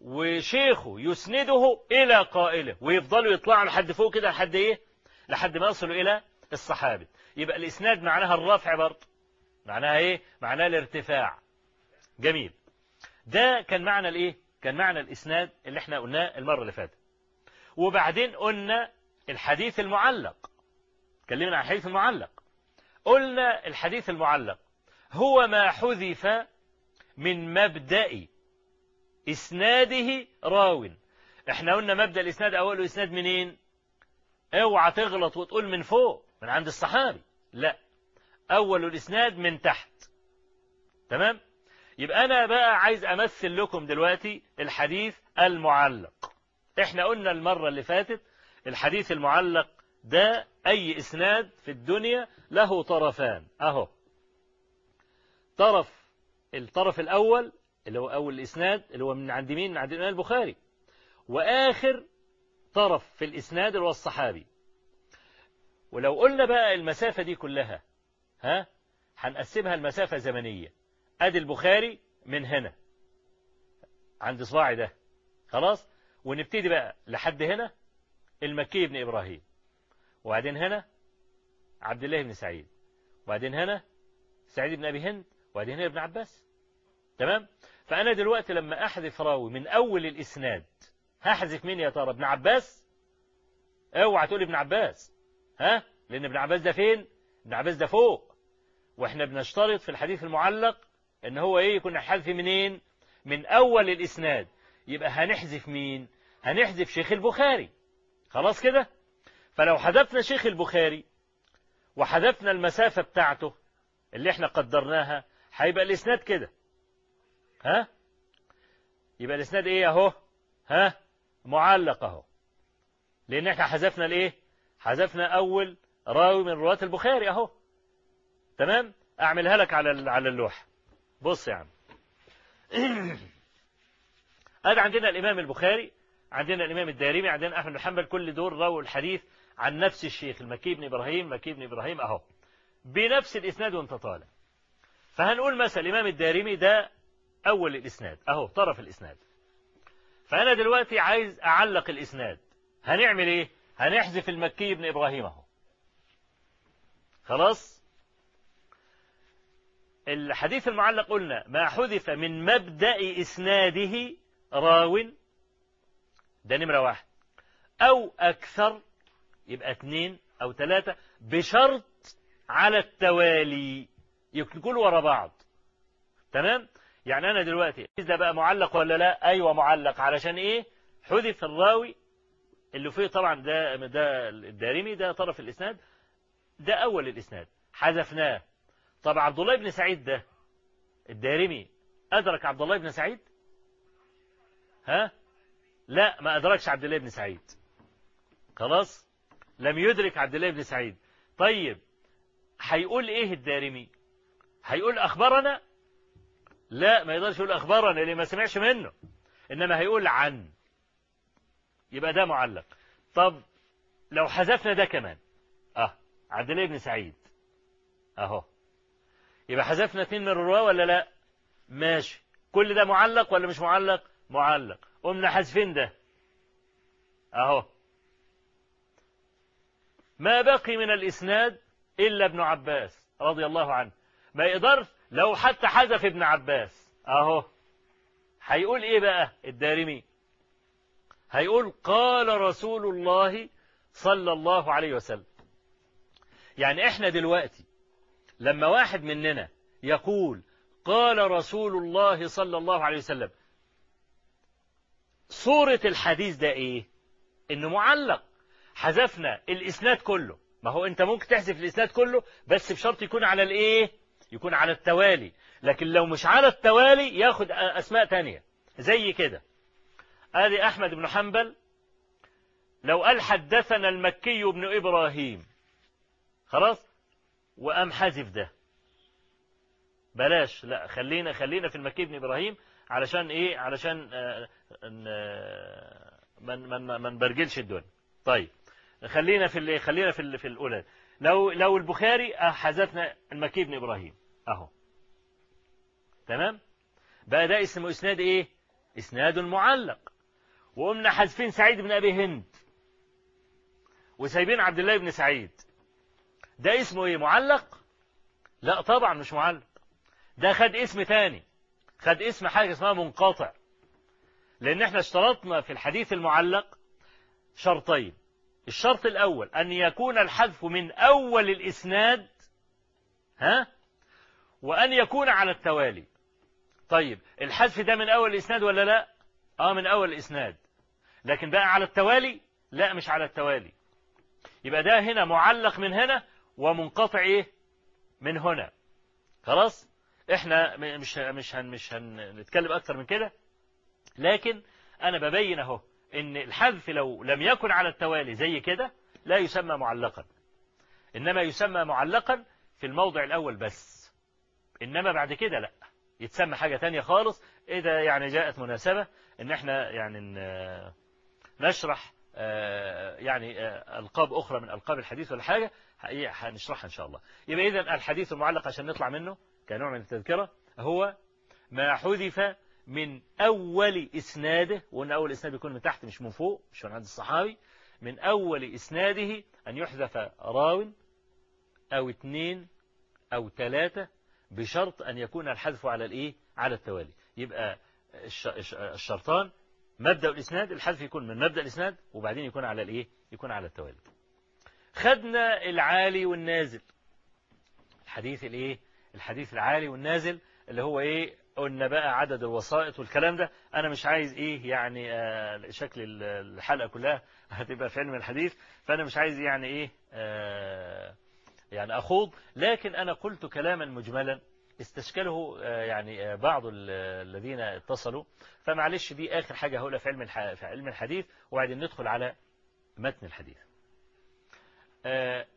وشيخه يسنده إلى قائله. ويفضلوا يطلعوا لحد فوق كده لحد إيه؟ لحد ما يصلوا إلى الصحابي يبقى الإسناد معناها الرفع برضه. معناها إيه؟ معناها الارتفاع. جميل. ده كان معنى الإيه؟ كان معنى الإسناد اللي إحنا قلناه المرة اللي فاتت. وبعدين قلنا الحديث المعلق. اتكلمنا عن الحديث المعلق. قلنا الحديث المعلق. هو ما حذف من مبدأ إسناده راو. إحنا قلنا مبدأ الإسناد أوله إسناد منين؟ أوعى تغلط وتقول من فوق من عند الصحابي. لا أول الإسناد من تحت. تمام؟ يبقى أنا بقى عايز أمثل لكم دلوقتي الحديث المعلق. إحنا قلنا المرة اللي فاتت الحديث المعلق ده أي إسناد في الدنيا له طرفان. أهو. طرف الطرف الأول اللي هو أول الإسناد اللي هو من عند مين؟ من عند الإمام البخاري. وآخر طرف في الإسناد اللي هو الصحابي. ولو قلنا بقى المسافة دي كلها ها؟ هنقسمها المسافة زمنية. أدي البخاري من هنا. عند صباعي ده. خلاص؟ ونبتدي بقى لحد هنا. المكي بن إبراهيم. وبعدين هنا عبد الله بن سعيد. وبعدين هنا سعيد بن أبي هند. وبعدين هنا ابن عباس. تمام؟ فأنا دلوقتي لما أحذف راوي من أول الإسناد هحذف مين يا ترى؟ ابن عباس؟ اوعى تقول ابن عباس. ها؟ لأن ابن عباس ده فين؟ ابن عباس ده فوق. وإحنا بنشترط في الحديث المعلق إن هو إيه؟ يكون حذف منين؟ من أول الإسناد. يبقى هنحذف مين؟ هنحذف شيخ البخاري. خلاص كده؟ فلو حذفنا شيخ البخاري وحذفنا المسافة بتاعته اللي إحنا قدرناها هيبقى الإسناد كده. ها؟ يبقى الإسناد إيه أهو؟ ها؟ معلق أهو. لأن إحنا حذفنا الإيه؟ حذفنا أول راوي من رواة البخاري أهو. تمام؟ أعملها لك على على اللوحه بص يا عم. ادي عندنا الإمام البخاري عندنا الإمام الدارمي عندنا أحمد بن حنبل كل دول رووا الحديث عن نفس الشيخ المكي بن إبراهيم مكي بن إبراهيم أهو. بنفس الإسناد وانت طالع. فهنقول مثلا الإمام الدارمي ده أول الإسناد أهو طرف الإسناد. فأنا دلوقتي عايز أعلق الإسناد. هنعمل إيه؟ هنحذف المكي بن إبراهيم أهو. خلاص؟ الحديث المعلق قلنا ما حذف من مبدأ إسناده راو. ده نمرة واحد. أو أكثر يبقى اثنين أو ثلاثة بشرط على التوالي. يكون ورا بعض. تمام؟ يعني أنا دلوقتي إذا بقى معلق ولا لا؟ أيوة معلق. علشان إيه؟ حذف الراوي اللي فيه طبعا ده ده الدارمي ده طرف الإسناد. ده أول الإسناد. حذفناه. طب عبد الله بن سعيد ده الدارمي أدرك عبد الله بن سعيد؟ ها؟ لا ما أدركش عبد الله بن سعيد. خلاص؟ لم يدرك عبد الله بن سعيد. طيب هيقول إيه الدارمي؟ هيقول أخبرنا؟ لا ما يقدرش يقول أخبرنا اللي ما سمعش منه؟ إنما هيقول عن. يبقى ده معلق. طب لو حذفنا ده كمان. آه عبد الله بن سعيد. أهو. يبقى حذفنا اثنين من الرواة ولا لا؟ ماشي. كل ده معلق ولا مش معلق؟ معلق. قمنا حذفين ده. أهو. ما بقي من الإسناد إلا ابن عباس رضي الله عنه. ما يقدرش لو حتى حذف ابن عباس. أهو. هيقول إيه بقى الدارمي؟ هيقول قال رسول الله صلى الله عليه وسلم. يعني إحنا دلوقتي لما واحد مننا يقول قال رسول الله صلى الله عليه وسلم صورة الحديث ده إيه؟ إنه معلق. حذفنا الإسناد كله. ما هو أنت ممكن تحذف الإسناد كله بس بشرط يكون على الإيه؟ يكون على التوالي. لكن لو مش على التوالي ياخد أسماء تانية. زي كده. ادي أحمد بن حنبل لو قال حدثنا المكي بن إبراهيم. خلاص؟ وقام حذف ده. بلاش. لا خلينا خلينا في المكي بن إبراهيم علشان إيه؟ علشان آه من من ما نبرجلش الدنيا. طيب. خلينا في خلينا في في الأولى. لو لو البخاري حذفنا المكي بن إبراهيم. أهو. تمام؟ بقى ده اسمه إسناد إيه؟ إسناد معلق. وقمنا حذفين سعيد بن أبي هند. وسايبين عبد الله بن سعيد. ده اسمه إيه؟ معلق؟ لا طبعا مش معلق. ده خد اسم تاني. خد اسم حاجة اسمها منقطع. لأن إحنا اشترطنا في الحديث المعلق شرطين. الشرط الأول أن يكون الحذف من أول الإسناد ها؟ وأن يكون على التوالي. طيب الحذف ده من أول الإسناد ولا لا؟ آه من أول الإسناد. لكن بقى على التوالي؟ لا مش على التوالي. يبقى ده هنا معلق من هنا ومنقطع إيه؟ من هنا. خلاص؟ إحنا مش مش هن مش هنتكلم أكتر من كده. لكن أنا ببين أهو إن الحذف لو لم يكن على التوالي زي كده لا يسمى معلقا. إنما يسمى معلقا في الموضع الأول بس. إنما بعد كده لا. يتسمى حاجة تانية خالص. إذا يعني جاءت مناسبة إن إحنا يعني نشرح يعني ألقاب أخرى من ألقاب الحديث ولا حاجة هنشرحها إن شاء الله. يبقى اذا الحديث المعلق عشان نطلع منه كنوع من التذكرة هو ما حذف من أول إسناده وأن أول إسناد يكون من تحت مش من فوق مش من عند الصحابي من أول إسناده أن يحذف راو أو اثنين أو ثلاثة بشرط أن يكون الحذف على الإيه؟ على التوالي. يبقى الشرطان مبدأ الإسناد الحذف يكون من مبدأ الإسناد وبعدين يكون على الإيه؟ يكون على التوالي. خدنا العالي والنازل. الحديث الإيه؟ الحديث العالي والنازل اللي هو إيه؟ قلنا بقى عدد الوسائط والكلام ده. أنا مش عايز إيه؟ يعني آه شكل الحلقة كلها هتبقى في علم الحديث. فأنا مش عايز يعني إيه؟ آه يعني أخوض لكن أنا قلت كلاما مجملا استشكله آه يعني بعض الذين اتصلوا. فمعلش دي آخر حاجة هقولها في علم في علم الحديث وبعدين ندخل على متن الحديث.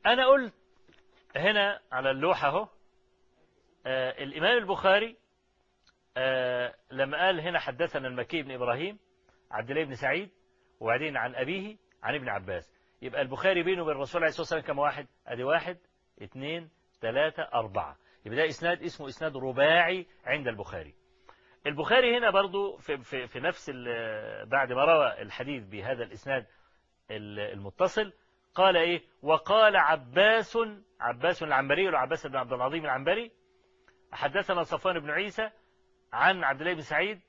أنا قلت هنا على اللوحة أهو الإمام البخاري آه لما قال هنا حدثنا المكي بن إبراهيم عبد الله بن سعيد وبعدين عن أبيه عن ابن عباس. يبقى البخاري بينه وبين الرسول عليه الصلاة والسلام كم واحد؟ أدي واحد. اثنين ثلاثة أربعة. يبقى ده إسناد اسمه إسناد رباعي عند البخاري. البخاري هنا برضو في, في, في نفس بعد ما روى الحديث بهذا الإسناد المتصل قال إيه؟ وقال عباس عباس العنبري وعباس بن عبد العظيم العنبري حدثنا صفوان بن عيسى عن عبد الله بن سعيد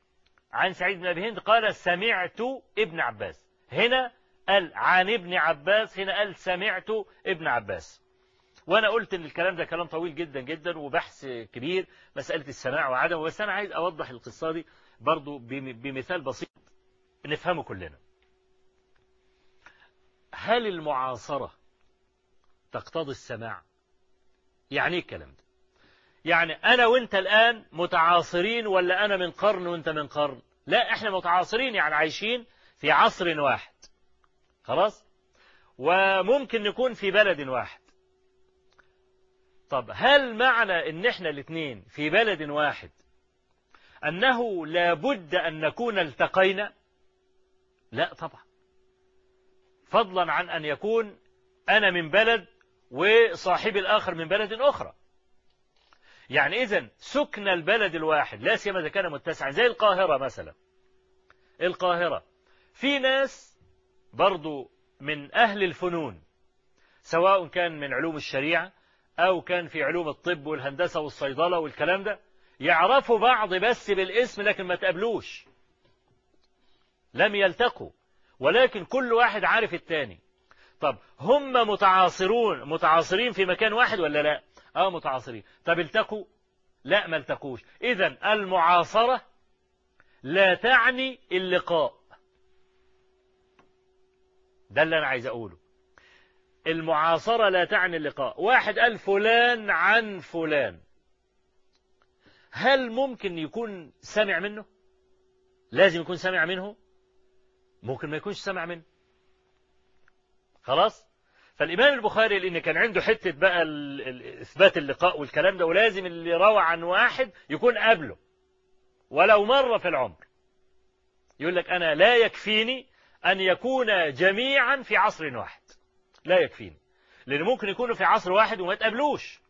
عن سعيد بن أبي هند قال سمعت ابن عباس. هنا قال عن ابن عباس هنا قال سمعت ابن عباس. وأنا قلت إن الكلام ده كلام طويل جدا جدا وبحث كبير مسألة السماع وعدمه بس أنا عايز أوضح القصة دي برضو بمثال بسيط نفهمه كلنا. هل المعاصرة تقتضي السماع؟ يعني إيه الكلام ده؟ يعني أنا وأنت الآن متعاصرين ولا أنا من قرن وأنت من قرن؟ لا إحنا متعاصرين يعني عايشين في عصر واحد. خلاص؟ وممكن نكون في بلد واحد. طب هل معنى إن إحنا الاثنين في بلد واحد أنه لابد أن نكون التقينا؟ لا طبعا. فضلا عن أن يكون أنا من بلد وصاحبي الآخر من بلد أخرى. يعني اذا سكن البلد الواحد لا سيما إذا كان متسعا زي القاهرة مثلا. القاهرة. في ناس برضو من أهل الفنون سواء كان من علوم الشريعة أو كان في علوم الطب والهندسة والصيدلة والكلام ده يعرفوا بعض بس بالاسم لكن ما تقابلوش. لم يلتقوا ولكن كل واحد عارف التاني. طب هم متعاصرون متعاصرين في مكان واحد ولا لا؟ آه متعاصرين. طب التقوا؟ لا ما التقوش. اذا المعاصرة لا تعني اللقاء. ده اللي أنا عايز أقوله. المعاصرة لا تعني اللقاء. واحد قال فلان عن فلان. هل ممكن يكون سمع منه؟ لازم يكون سمع منه؟ ممكن ما يكونش سمع منه. خلاص؟ فالإمام البخاري لأن كان عنده حتة بقى إثبات اللقاء والكلام ده ولازم اللي روى عن واحد يكون قبله. ولو مرة في العمر. يقول لك أنا لا يكفيني أن يكون جميعا في عصر واحد. لا يكفيني. لأن ممكن يكونوا في عصر واحد وما تقابلوش.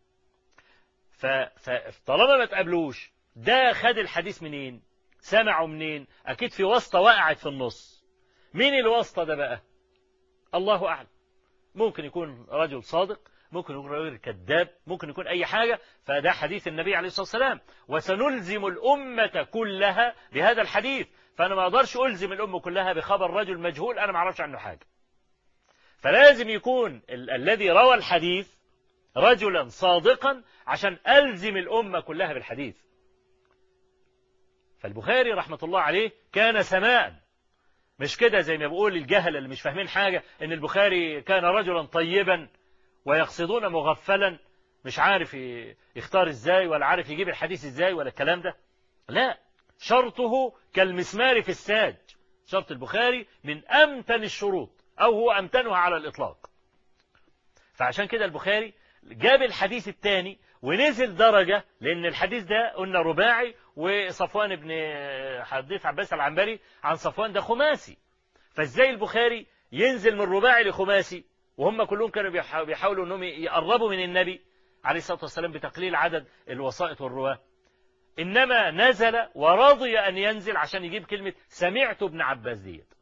فطالما ما تقابلوش ده خد الحديث منين؟ سمعوا منين؟ أكيد في واسطة وقعت في النص. مين الواسطة ده بقى؟ الله أعلم. ممكن يكون رجل صادق ممكن يكون رجل كذاب ممكن يكون أي حاجة. فده حديث النبي عليه الصلاة والسلام. وسنلزم الأمة كلها بهذا الحديث. فأنا ما أقدرش ألزم الأمة كلها بخبر رجل مجهول أنا ما أعرفش عنه حاجة. فلازم يكون ال الذي روى الحديث رجلا صادقا عشان ألزم الأمة كلها بالحديث. فالبخاري رحمة الله عليه كان سماء. مش كده زي ما بقول الجهل اللي مش فاهمين حاجة إن البخاري كان رجلا طيبا ويقصدون مغفلا مش عارف يختار إزاي ولا عارف يجيب الحديث إزاي ولا الكلام ده. لا شرطه كالمسمار في الساج. شرط البخاري من أمتن الشروط. أو هو أمتنها على الإطلاق. فعشان كده البخاري جاب الحديث الثاني ونزل درجة لأن الحديث ده قلنا رباعي وصفوان بن حديث عباس العنبري عن صفوان ده خماسي. فإزاي البخاري ينزل من رباعي لخماسي؟ وهم كلهم كانوا بيحاولوا إنهم يقربوا من النبي عليه الصلاة والسلام بتقليل عدد الوسائط والرواة. إنما نزل ورضي أن ينزل عشان يجيب كلمة سمعت ابن عباس ديت.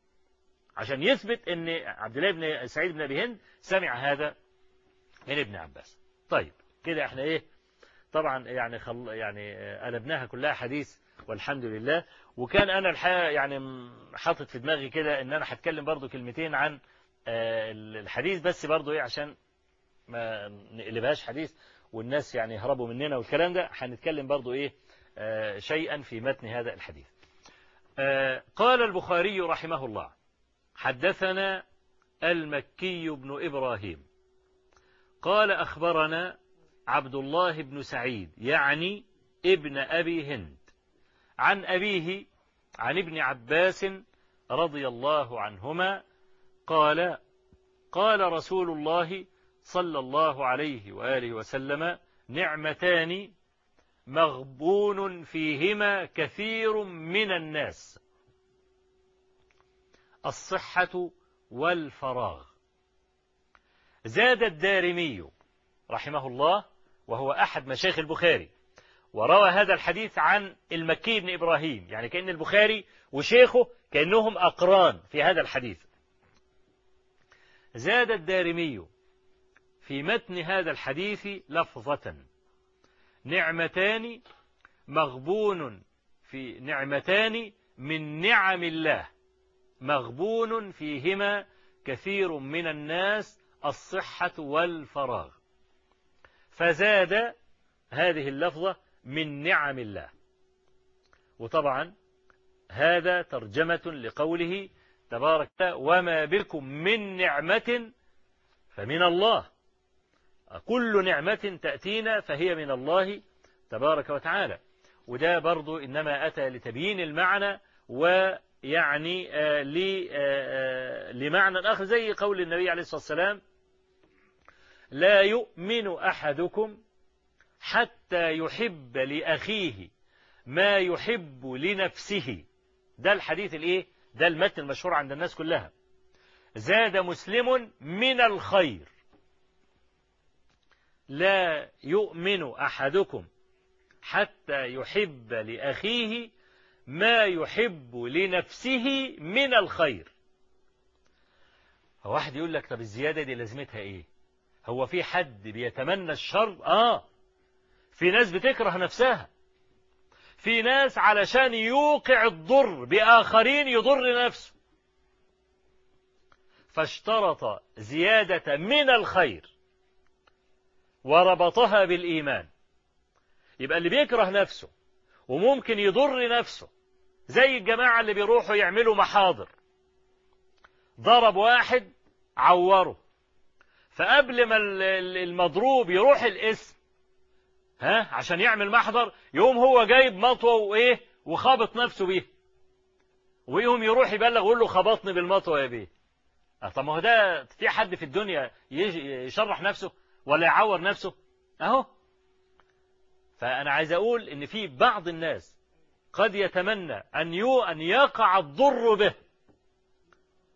عشان يثبت إن عبد الله بن سعيد بن أبي هند سمع هذا من ابن عباس. طيب كده إحنا إيه؟ طبعا يعني خل يعني قلبناها كلها حديث والحمد لله. وكان أنا الحقيقة يعني حاطط في دماغي كده إن أنا هتكلم برضو كلمتين عن الحديث بس برضو إيه؟ عشان ما نقلبهاش حديث والناس يعني يهربوا مننا والكلام ده. هنتكلم برضو إيه؟ شيئا في متن هذا الحديث. قال البخاري رحمه الله حدثنا المكي بن إبراهيم. قال أخبرنا عبد الله بن سعيد يعني ابن أبي هند عن أبيه عن ابن عباس رضي الله عنهما قال قال رسول الله صلى الله عليه وآله وسلم نعمتان مغبون فيهما كثير من الناس. الصحة والفراغ. زاد الدارمي رحمه الله وهو أحد مشايخ البخاري وروى هذا الحديث عن المكي بن إبراهيم يعني كأن البخاري وشيخه كأنهم أقران في هذا الحديث. زاد الدارمي في متن هذا الحديث لفظة نعمتان مغبون في نعمتان من نعم الله. مغبون فيهما كثير من الناس الصحة والفراغ. فزاد هذه اللفظة من نعم الله. وطبعا هذا ترجمة لقوله تبارك وما بكم من نعمة فمن الله. كل نعمة تأتينا فهي من الله تبارك وتعالى. وده برضو إنما أتى لتبيين المعنى و يعني آه لمعنى آخر زي قول النبي عليه الصلاة والسلام لا يؤمن أحدكم حتى يحب لأخيه ما يحب لنفسه. ده الحديث الإيه؟ ده المتن المشهور عند الناس كلها. زاد مسلم من الخير. لا يؤمن أحدكم حتى يحب لأخيه ما يحب لنفسه من الخير. واحد يقول لك طب الزيادة دي لازمتها إيه؟ هو في حد بيتمنى الشر؟ آه. في ناس بتكره نفسها. في ناس علشان يوقع الضر بآخرين يضر نفسه. فاشترط زيادة من الخير وربطها بالإيمان. يبقى اللي بيكره نفسه وممكن يضر نفسه. زي الجماعة اللي بيروحوا يعملوا محاضر. ضرب واحد عوره. فقبل ما المضروب يروح الاسم ها عشان يعمل محضر يقوم هو جايب مطوة وإيه وخابط نفسه بيه ويقوم يروح يبلغ ويقول له خبطني بالمطوة يا بيه طب ما هو ده في حد في الدنيا يشرح نفسه ولا يعور نفسه؟ أهو. فأنا عايز أقول إن في بعض الناس قد يتمنى أن يو أن يقع الضر به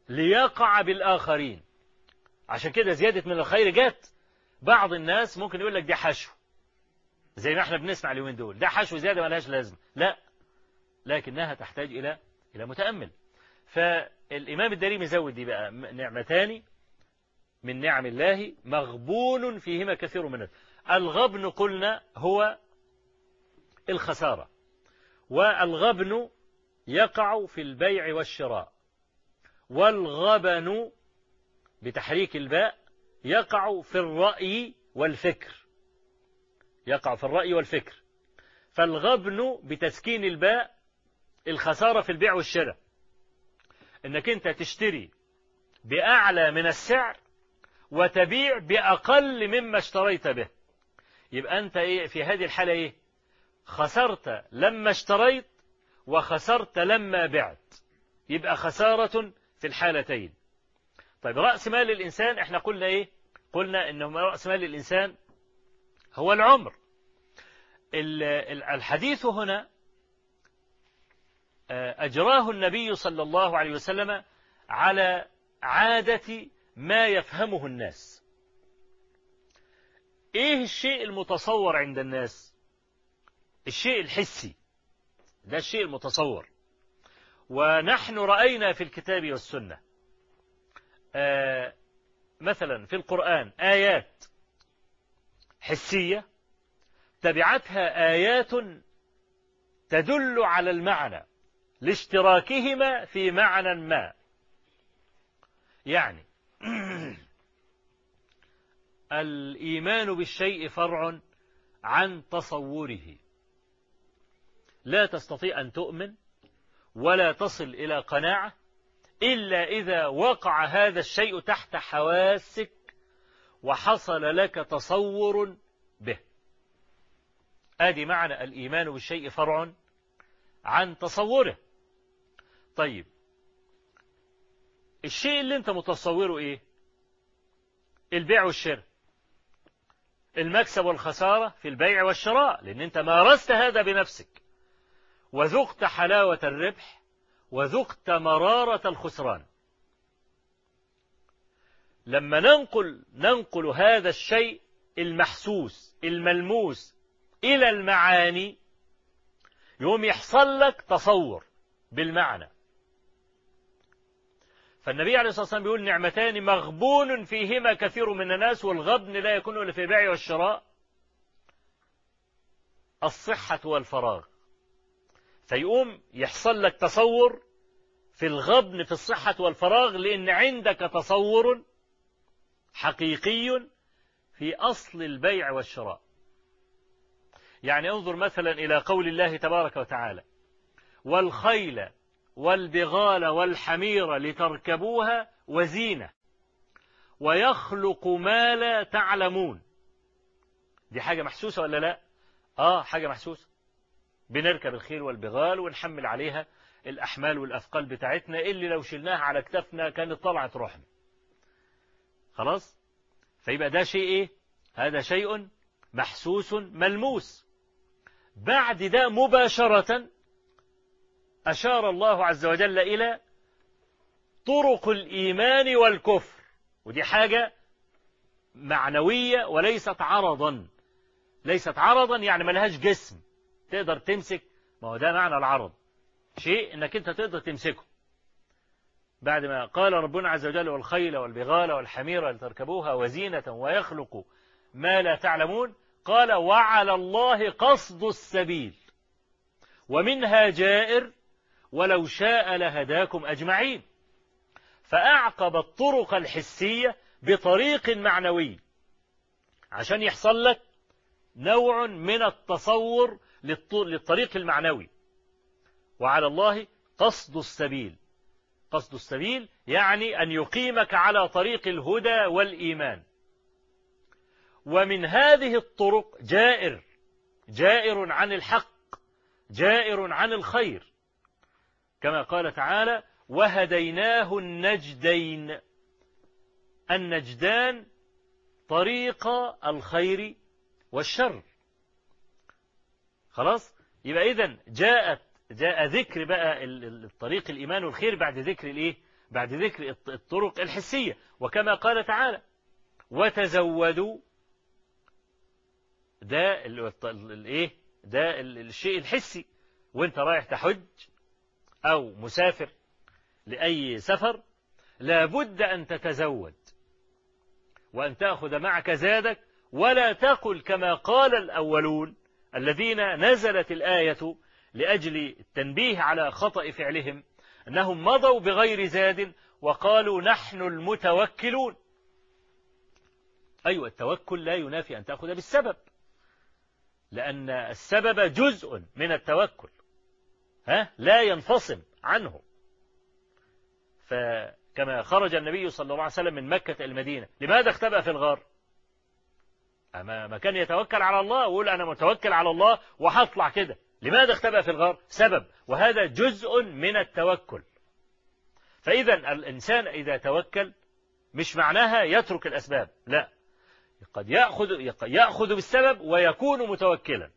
ليقع بالآخرين. عشان كده زيادة من الخير جت بعض الناس ممكن يقول لك دي حشو. زي ما إحنا بنسمع اليومين دول ده حشو زيادة ملهاش لازمة. لا لكنها تحتاج إلى إلى متأمل. فالإمام الدارمي زود دي بقى نعمتان من نعم الله مغبون فيهما كثير من الناس. الغبن قلنا هو الخسارة. والغبن يقع في البيع والشراء. والغبن بتحريك الباء يقع في الرأي والفكر. يقع في الرأي والفكر. فالغبن بتسكين الباء الخسارة في البيع والشراء. إنك أنت تشتري بأعلى من السعر وتبيع بأقل مما اشتريت به. يبقى أنت إيه في هذه الحالة إيه؟ خسرت لما اشتريت وخسرت لما بعت. يبقى خسارة في الحالتين. طيب رأس مال الإنسان إحنا قلنا إيه؟ قلنا إنه رأس مال الإنسان هو العمر. الحديث هنا أجراه النبي صلى الله عليه وسلم على عادة ما يفهمه الناس. إيه الشيء المتصور عند الناس؟ الشيء الحسي ده الشيء المتصور. ونحن رأينا في الكتاب والسنة آه مثلا في القرآن آيات حسية تبعتها آيات تدل على المعنى لاشتراكهما في معنى ما. يعني الإيمان بالشيء فرع عن تصوره. لا تستطيع أن تؤمن ولا تصل إلى قناعة إلا إذا وقع هذا الشيء تحت حواسك وحصل لك تصور به. آدي معنى الإيمان بالشيء فرع عن تصوره. طيب الشيء اللي أنت متصوره إيه؟ البيع والشراء. المكسب والخسارة في البيع والشراء لأن أنت مارست هذا بنفسك. وذقت حلاوة الربح وذقت مرارة الخسران. لما ننقل ننقل هذا الشيء المحسوس الملموس إلى المعاني يوم يحصل لك تصور بالمعنى. فالنبي عليه الصلاة والسلام بيقول نعمتان مغبون فيهما كثير من الناس والغبن لا يكون إلا في البيع والشراء. الصحة والفراغ. فيقوم يحصل لك تصور في الغبن في الصحة والفراغ لأن عندك تصور حقيقي في أصل البيع والشراء. يعني انظر مثلا إلى قول الله تبارك وتعالى والخيل والبغال والحمير لتركبوها وزينة ويخلق ما لا تعلمون. دي حاجة محسوسة ولا لا؟ آه حاجة محسوسة. بنركب الخيل والبغال ونحمل عليها الأحمال والأثقال بتاعتنا اللي لو شلناها على كتافنا كانت طلعت روحنا. خلاص؟ فيبقى ده شيء إيه؟ هذا شيء محسوس ملموس. بعد ده مباشرة أشار الله عز وجل إلى طرق الإيمان والكفر. ودي حاجة معنوية وليست عرضا. ليست عرضا يعني ملهاش جسم. تقدر تمسك ما هو ده معنى العرض. شيء إنك أنت تقدر تمسكه. بعد ما قال ربنا عز وجل والخيل والبغال والحمير لتركبوها وزينة ويخلق ما لا تعلمون قال وعلى الله قصد السبيل. ومنها جائر ولو شاء لهداكم أجمعين. فأعقب الطرق الحسية بطريق معنوي. عشان يحصل لك نوع من التصور للطريق المعنوي. وعلى الله قصد السبيل. قصد السبيل يعني أن يقيمك على طريق الهدى والإيمان. ومن هذه الطرق جائر جائر عن الحق جائر عن الخير. كما قال تعالى وهديناه النجدين النجدان طريق الخير والشر. خلاص؟ يبقى إذن جاءت جاء ذكر بقى الطريق الإيمان والخير بعد ذكر الإيه؟ بعد ذكر الطرق الحسية. وكما قال تعالى وتزودوا ده الايه ده الشيء الحسي. وانت رايح تحج أو مسافر لأي سفر لابد أن تتزود وأن تأخذ معك زادك ولا تقل كما قال الأولون الذين نزلت الآية لأجل التنبيه على خطأ فعلهم أنهم مضوا بغير زاد وقالوا نحن المتوكلون. أيوه التوكل لا ينافي أن تأخذ بالسبب لأن السبب جزء من التوكل ها؟ لا ينفصل عنه. فكما خرج النبي صلى الله عليه وسلم من مكة إلى المدينة لماذا اختبأ في الغار؟ أما ما كان يتوكل على الله ويقول أنا متوكل على الله وهطلع كده. لماذا اختبأ في الغار؟ سبب وهذا جزء من التوكل. فإذا الإنسان إذا توكل مش معناها يترك الأسباب لا. قد يأخذ, يأخذ بالسبب ويكون متوكلا.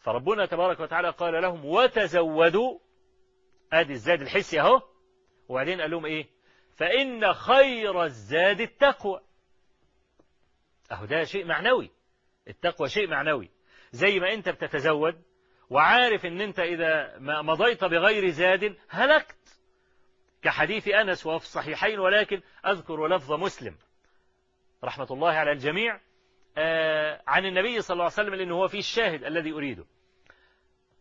فربنا تبارك وتعالى قال لهم وتزودوا. آدي الزاد الحسي أهو. وبعدين قال لهم إيه؟ فإن خير الزاد التقوى. أهو ده شيء معنوي. التقوى شيء معنوي. زي ما أنت بتتزود وعارف إن أنت إذا ما مضيت بغير زاد هلكت. كحديث أنس وفي الصحيحين ولكن أذكر لفظ مسلم. رحمة الله على الجميع. آه، عن النبي صلى الله عليه وسلم لأنه هو فيه الشاهد الذي أريده.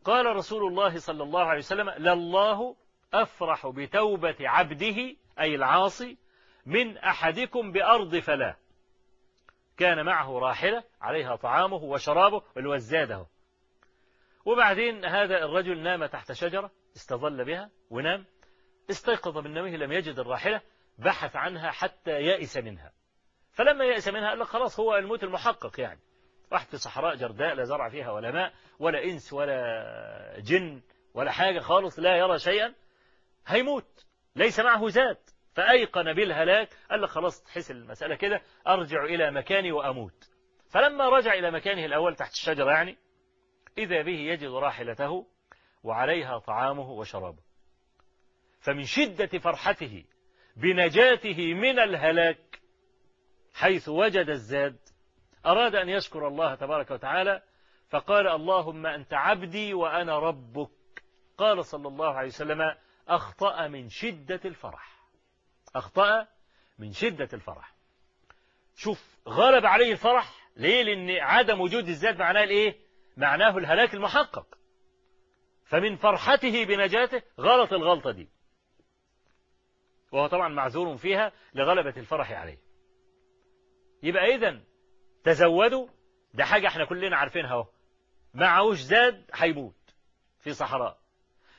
قال رسول الله صلى الله عليه وسلم لله أفرح بتوبة عبده أي العاصي من أحدكم بأرض فلا كان معه راحلة عليها طعامه وشرابه والوزاده وبعدين هذا الرجل نام تحت شجرة استظل بها ونام استيقظ من نومه لم يجد الراحلة بحث عنها حتى يئس منها. فلما يأس منها قال لك خلاص هو الموت المحقق يعني. واحد في صحراء جرداء لا زرع فيها ولا ماء ولا إنس ولا جن ولا حاجة خالص لا يرى شيئا هيموت ليس معه ذات. فأيقن بالهلاك قال لك خلاص تحس المسألة كده أرجع إلى مكاني وأموت. فلما رجع إلى مكانه الأول تحت الشجرة يعني إذا به يجد راحلته وعليها طعامه وشرابه. فمن شدة فرحته بنجاته من الهلاك حيث وجد الزاد أراد أن يشكر الله تبارك وتعالى فقال اللهم أنت عبدي وأنا ربك. قال صلى الله عليه وسلم أخطأ من شدة الفرح. أخطأ من شدة الفرح. شوف غلب عليه الفرح ليه؟ لأن عدم وجود الزاد معناه الإيه؟ معناه الهلاك المحقق. فمن فرحته بنجاته غلط الغلطة دي. وهو طبعا معذور فيها لغلبة الفرح عليه. يبقى إذا تزودوا. ده حاجة إحنا كلنا عارفينها أهو. معهوش زاد هيموت في صحراء.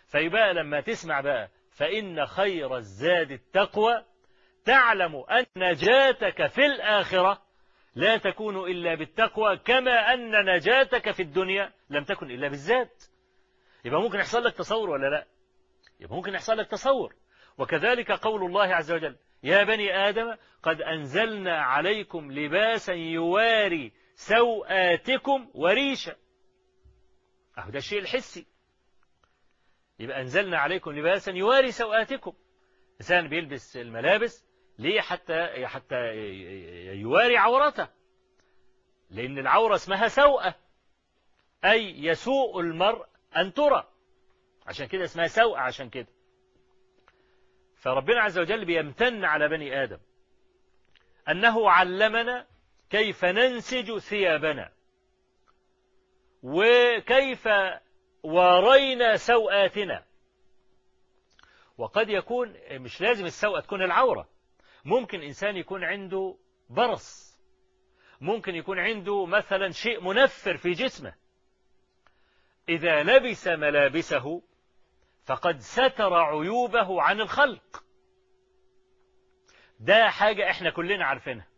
فيبقى لما تسمع بقى فإن خير الزاد التقوى. تعلم أن نجاتك في الآخرة لا تكون إلا بالتقوى كما أن نجاتك في الدنيا لم تكن إلا بالزاد. يبقى ممكن يحصل لك تصور ولا لا؟ يبقى ممكن يحصل لك تصور. وكذلك قول الله عز وجل يا بني آدم قد أنزلنا عليكم لباسا يواري سوآتكم وريشا. أهو ده الشيء الحسي. يبقى أنزلنا عليكم لباسا يواري سوآتكم. إنسان بيلبس الملابس ليه حتى حتى يواري عورته. لأن العورة اسمها سوءة. أي يسوء المرء أن ترى. عشان كده اسمها سوءة عشان كده. فربنا عز وجل بيمتن على بني آدم أنه علمنا كيف ننسج ثيابنا. وكيف وارينا سوآتنا. وقد يكون مش لازم السوءة تكون العورة. ممكن إنسان يكون عنده برص. ممكن يكون عنده مثلا شيء منفر في جسمه. إذا لبس ملابسه فقد ستر عيوبه عن الخلق. ده حاجة إحنا كلنا عارفينها.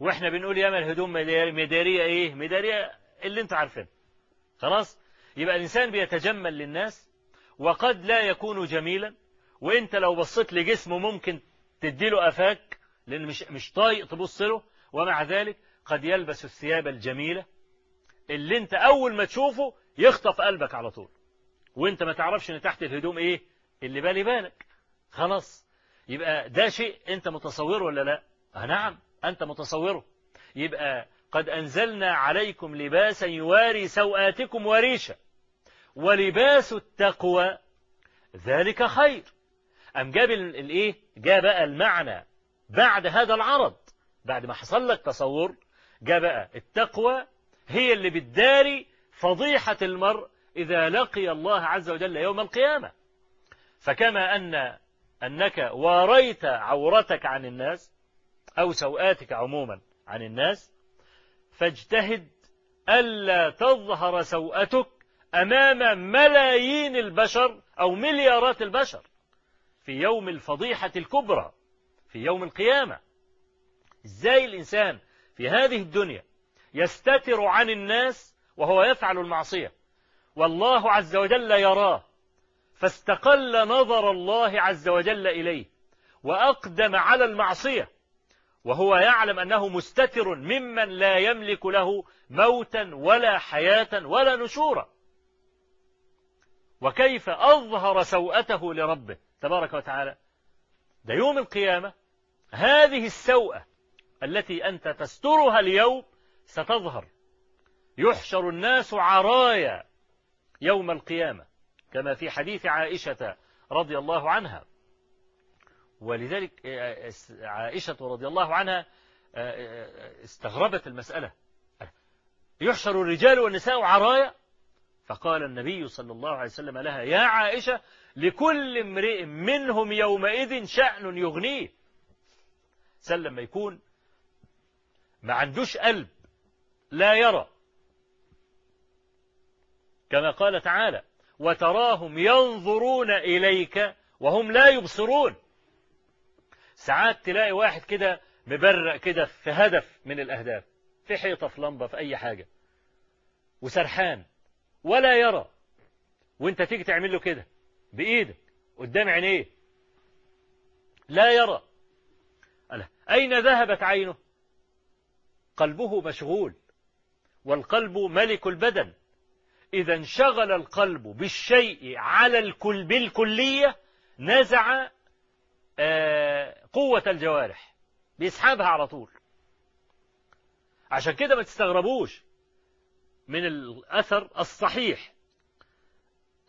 وإحنا بنقول ياما الهدوم مدارية إيه؟ مدارية اللي انت عارفينها خلاص؟ يبقى الإنسان بيتجمل للناس وقد لا يكون جميلا وإنت لو بصيت لجسمه ممكن تديله افاك لأن مش مش طايق تبص له ومع ذلك قد يلبس الثياب الجميلة اللي أنت أول ما تشوفه يخطف قلبك على طول. وإنت ما تعرفش إن تحت الهدوم إيه؟ اللي بالي بالك. خلاص. يبقى ده شيء أنت متصوره ولا لا؟ آه نعم أنت متصوره. يبقى قد أنزلنا عليكم لباسا يواري سوآتكم وريشا ولباس التقوى ذلك خير. أم جاب الايه جاء بقى المعنى بعد هذا العرض بعد ما حصل لك تصور جاء بقى التقوى هي اللي بتداري فضيحة المرء إذا لقي الله عز وجل يوم القيامة. فكما أن أنك واريت عورتك عن الناس أو سوآتك عموما عن الناس فاجتهد ألا تظهر سوءتك أمام ملايين البشر أو مليارات البشر في يوم الفضيحة الكبرى في يوم القيامة. إزاي الإنسان في هذه الدنيا يستتر عن الناس وهو يفعل المعصية؟ والله عز وجل يراه. فاستقل نظر الله عز وجل إليه وأقدم على المعصية وهو يعلم أنه مستتر ممن لا يملك له موتا ولا حياة ولا نشورا. وكيف أظهر سوءته لربه. تبارك وتعالى. ده يوم القيامة هذه السوءة التي أنت تسترها اليوم ستظهر. يحشر الناس عرايا يوم القيامة كما في حديث عائشة رضي الله عنها. ولذلك عائشة رضي الله عنها استغربت المسألة. يحشر الرجال والنساء عرايا؟ فقال النبي صلى الله عليه وسلم لها يا عائشة لكل امرئ منهم يومئذ شأن يغنيه. سلم ما يكون ما عندوش قلب لا يرى. كما قال تعالى وتراهم ينظرون إليك وهم لا يبصرون. ساعات تلاقي واحد كده مبرق كده في هدف من الأهداف في حيطة في لمبة في أي حاجة وسرحان. ولا يرى. وانت تيجي تعمل له كده بإيدك قدام عينيه. لا يرى. ألا أين ذهبت عينه؟ قلبه مشغول والقلب ملك البدن. إذا انشغل القلب بالشيء على الكل بالكلية نزع قوة الجوارح بيسحبها على طول. عشان كده ما تستغربوش. من الأثر الصحيح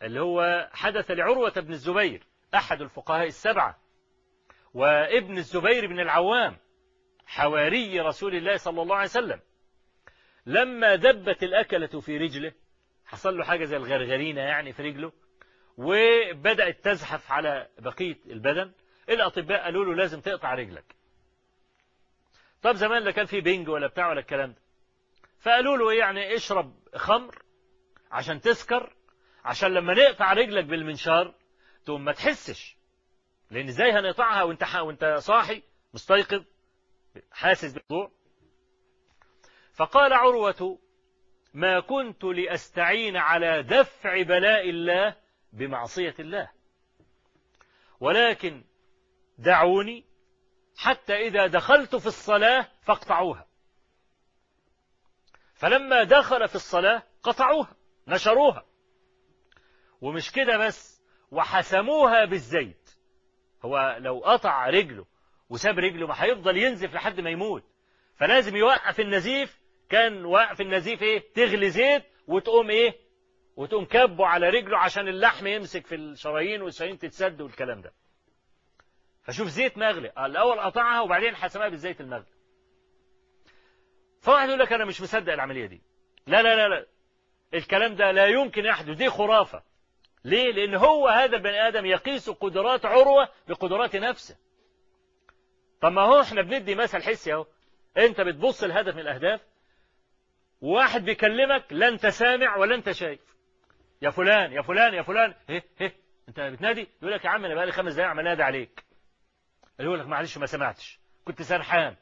اللي هو حدث لعروة بن الزبير أحد الفقهاء السبعة وابن الزبير بن العوام حواري رسول الله صلى الله عليه وسلم. لما دبت الأكلة في رجله حصل له حاجة زي الغرغرينة يعني في رجله وبدأت تزحف على بقية البدن الأطباء قالوا له لازم تقطع رجلك. طب زمان لا كان في بنج ولا بتاع ولا الكلام ده. فقالوا له يعني اشرب خمر عشان تسكر عشان لما نقطع رجلك بالمنشار تقوم ما تحسش. لأن إزاي هنقطعها وأنت وأنت صاحي مستيقظ حاسس بالموضوع فقال عروة ما كنت لأستعين على دفع بلاء الله بمعصية الله. ولكن دعوني حتى إذا دخلت في الصلاة فاقطعوها. فلما دخل في الصلاة قطعوها نشروها. ومش كده بس وحسموها بالزيت. هو لو قطع رجله وساب رجله ما هيفضل ينزف لحد ما يموت. فلازم يوقف النزيف. كان وقف النزيف إيه؟ تغلي زيت وتقوم إيه؟ وتقوم كبه على رجله عشان اللحم يمسك في الشرايين والشرايين تتسد والكلام ده. فشوف زيت مغلي. الأول قطعها وبعدين حسمها بالزيت المغلي. فواحد يقول لك أنا مش مصدق العملية دي. لا لا لا لا. الكلام ده لا يمكن يحدث دي خرافة. ليه؟ لأن هو هذا البني آدم يقيس قدرات عروة بقدرات نفسه. طب ما هو إحنا بندي مثل حسي أهو. أنت بتبص الهدف من الأهداف وواحد بيكلمك لا انت سامع ولا انت شايف يا فلان يا فلان يا فلان. هه هه أنت بتنادي؟ يقول لك يا عم أنا بقالي خمس دقايق عمال أنادي عليك. يقول لك معلش ما سمعتش. كنت سرحان.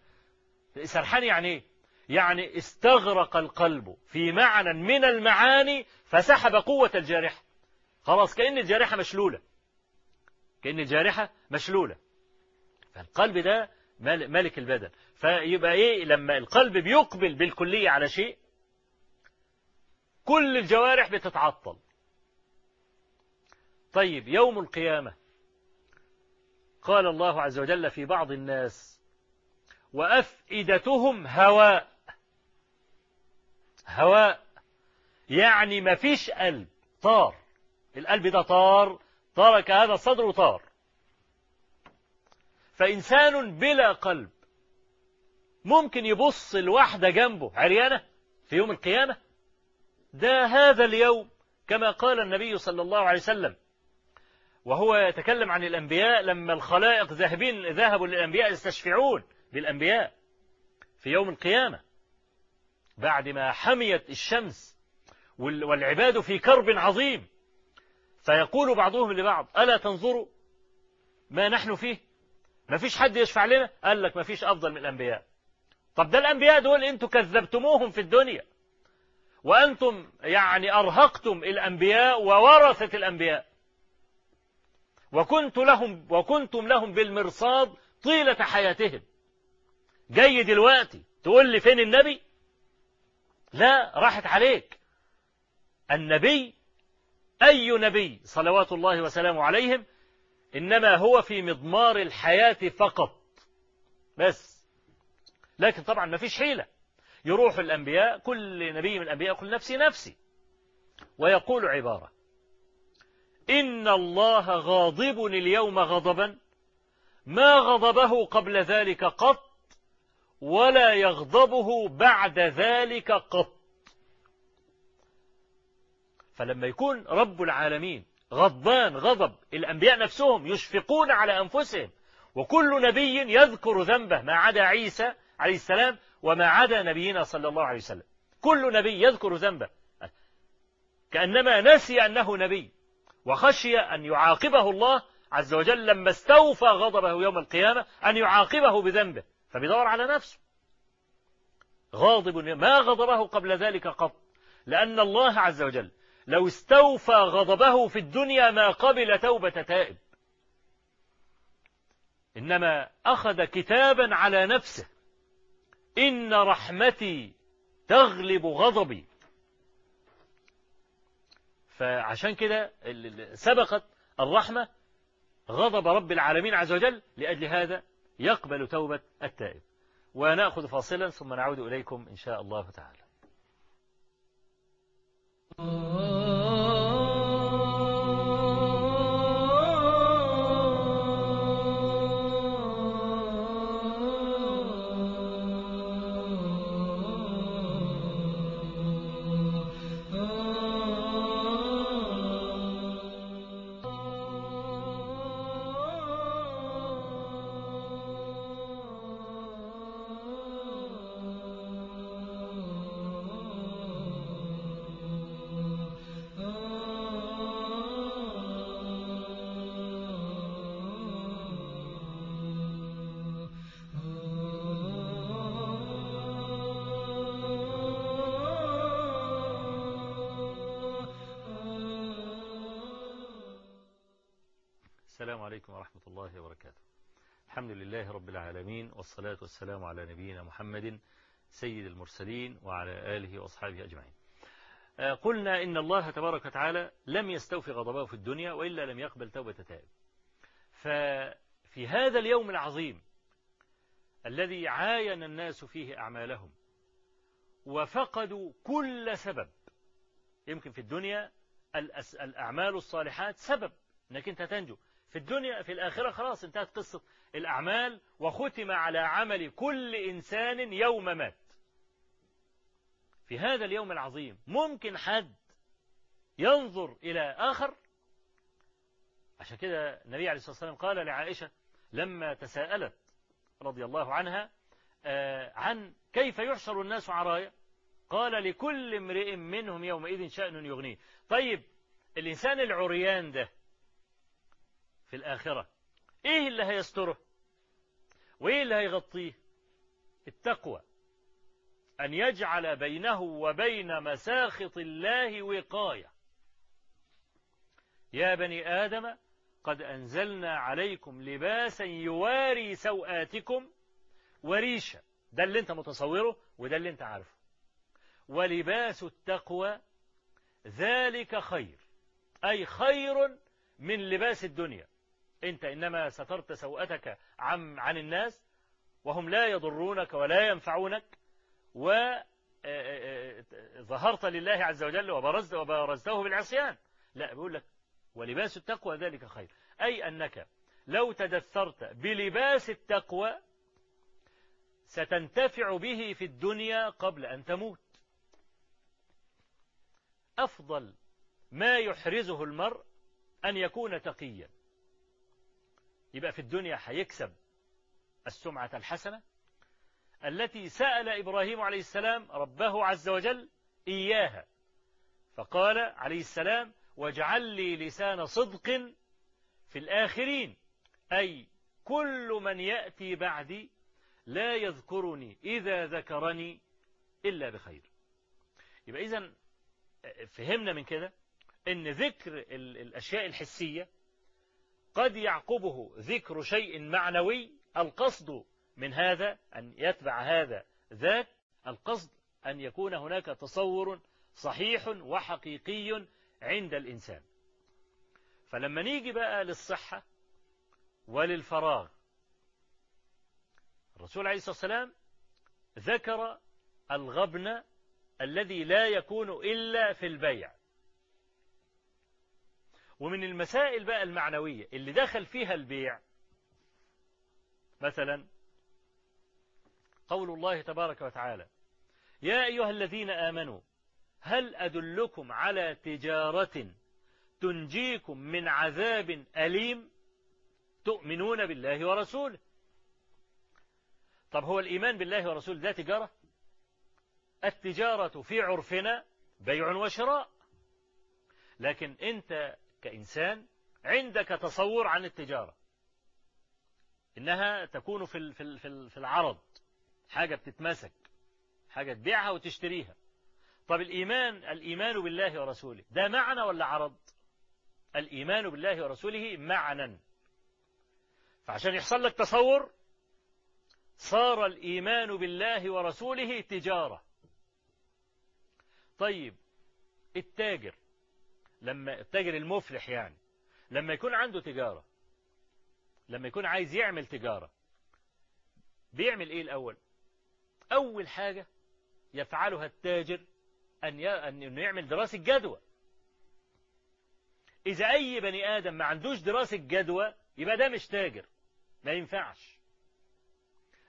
سرحان يعني إيه؟ يعني استغرق القلب في معنى من المعاني فسحب قوة الجارحة. خلاص كأن الجارحة مشلولة. كأن الجارحة مشلولة. فالقلب ده ملك البدن. فيبقى إيه؟ لما القلب بيقبل بالكلية على شيء كل الجوارح بتتعطل. طيب يوم القيامة. قال الله عز وجل في بعض الناس وأفئدتهم هواء. هواء يعني ما فيش قلب طار. القلب ده طار ترك هذا الصدر وطار فإنسان بلا قلب ممكن يبص الواحدة جنبه. عريانة؟ في يوم القيامة؟ ده هذا اليوم كما قال النبي صلى الله عليه وسلم. وهو يتكلم عن الأنبياء لما الخلائق ذاهبين ذهبوا للأنبياء يستشفعون بالأنبياء في يوم القيامة. بعد ما حميت الشمس والعباد في كرب عظيم. فيقول بعضهم لبعض ألا تنظروا ما نحن فيه؟ ما فيش حد يشفع لنا؟ قال لك ما فيش أفضل من الأنبياء. طب ده الأنبياء دول أنتم كذبتموهم في الدنيا. وأنتم يعني أرهقتم الأنبياء وورثة الأنبياء. وكنت لهم وكنتم لهم بالمرصاد طيلة حياتهم. جاي دلوقتي تقول لي فين النبي؟ لا راحت عليك. النبي أي نبي صلوات الله وسلامه عليهم إنما هو في مضمار الحياة فقط. بس. لكن طبعا ما فيش حيلة. يروح الأنبياء كل نبي من الأنبياء يقول نفسي نفسي. ويقول عبارة إن الله غاضب اليوم غضبا ما غضبه قبل ذلك قط ولا يغضبه بعد ذلك قط. فلما يكون رب العالمين غضبان غضب الأنبياء نفسهم يشفقون على أنفسهم وكل نبي يذكر ذنبه ما عدا عيسى عليه السلام وما عدا نبينا صلى الله عليه وسلم. كل نبي يذكر ذنبه. كأنما نسي أنه نبي وخشي أن يعاقبه الله عز وجل لما استوفى غضبه يوم القيامة أن يعاقبه بذنبه. فبيدور على نفسه. غاضب ما غضبه قبل ذلك قط لأن الله عز وجل لو استوفى غضبه في الدنيا ما قبل توبة تائب. إنما أخذ كتابا على نفسه. إن رحمتي تغلب غضبي. فعشان كده سبقت الرحمة غضب رب العالمين عز وجل لأجل هذا يقبل توبة التائب. ونأخذ فاصلا ثم نعود إليكم إن شاء الله تعالى. 哦 عليكم ورحمة الله وبركاته. الحمد لله رب العالمين والصلاة والسلام على نبينا محمد سيد المرسلين وعلى آله وأصحابه أجمعين. قلنا إن الله تبارك وتعالى لم يستوفي غضبه في الدنيا وإلا لم يقبل توبة تائب. ففي هذا اليوم العظيم الذي عاين الناس فيه أعمالهم وفقدوا كل سبب يمكن في الدنيا الأعمال الصالحات سبب أنك أنت تنجو. في الدنيا في الآخرة خلاص انتهت قصة الأعمال وختم على عمل كل إنسان يوم مات. في هذا اليوم العظيم ممكن حد ينظر إلى آخر؟ عشان كده النبي عليه الصلاة والسلام قال لعائشة لما تساءلت رضي الله عنها عن كيف يحشر الناس عرايا؟ قال لكل امرئ منهم يومئذ شأن يغنيه. طيب الإنسان العريان ده في الآخرة. إيه اللي هيستره؟ وإيه اللي هيغطيه؟ التقوى. أن يجعل بينه وبين مساخط الله وقاية. يا بني آدم قد أنزلنا عليكم لباسا يواري سوآتكم وريشا. ده اللي أنت متصوره وده اللي أنت عارفه. ولباس التقوى ذلك خير. أي خير من لباس الدنيا. انت إنما سترت سوءتك عن, عن الناس وهم لا يضرونك ولا ينفعونك وظهرت لله عز وجل وبرزت وبرزته بالعصيان. لا بيقول لك ولباس التقوى ذلك خير. أي أنك لو تدثرت بلباس التقوى ستنتفع به في الدنيا قبل أن تموت. أفضل ما يحرزه المرء أن يكون تقيا. يبقى في الدنيا هيكسب السمعة الحسنة التي سأل إبراهيم عليه السلام ربه عز وجل إياها. فقال عليه السلام واجعل لي لسان صدق في الآخرين أي كل من يأتي بعدي لا يذكرني إذا ذكرني إلا بخير. يبقى إذن فهمنا من كده أن ذكر الأشياء الحسية قد يعقبه ذكر شيء معنوي القصد من هذا أن يتبع هذا ذاك القصد أن يكون هناك تصور صحيح وحقيقي عند الإنسان. فلما نيجي بقى للصحة وللفراغ الرسول عليه الصلاة والسلام ذكر الغبن الذي لا يكون إلا في البيع. ومن المسائل بقى المعنوية اللي دخل فيها البيع. مثلا قول الله تبارك وتعالى يا أيها الذين آمنوا هل أدلكم على تجارة تنجيكم من عذاب أليم؟ تؤمنون بالله ورسوله. طب هو الإيمان بالله ورسوله ده تجارة؟ التجارة في عرفنا بيع وشراء. لكن أنت كإنسان عندك تصور عن التجارة. إنها تكون في في العرض. حاجة بتتمسك. حاجة تبيعها وتشتريها. طب الإيمان الإيمان بالله ورسوله ده معنى ولا عرض؟ الإيمان بالله ورسوله معنى. فعشان يحصل لك تصور صار الإيمان بالله ورسوله تجارة. طيب التاجر لما التاجر المفلح يعني لما يكون عنده تجارة لما يكون عايز يعمل تجارة بيعمل إيه الأول؟ أول حاجة يفعلها التاجر أن أنه يعمل دراسة جدوى. إذا أي بني آدم ما عندوش دراسة جدوى يبقى ده مش تاجر. ما ينفعش.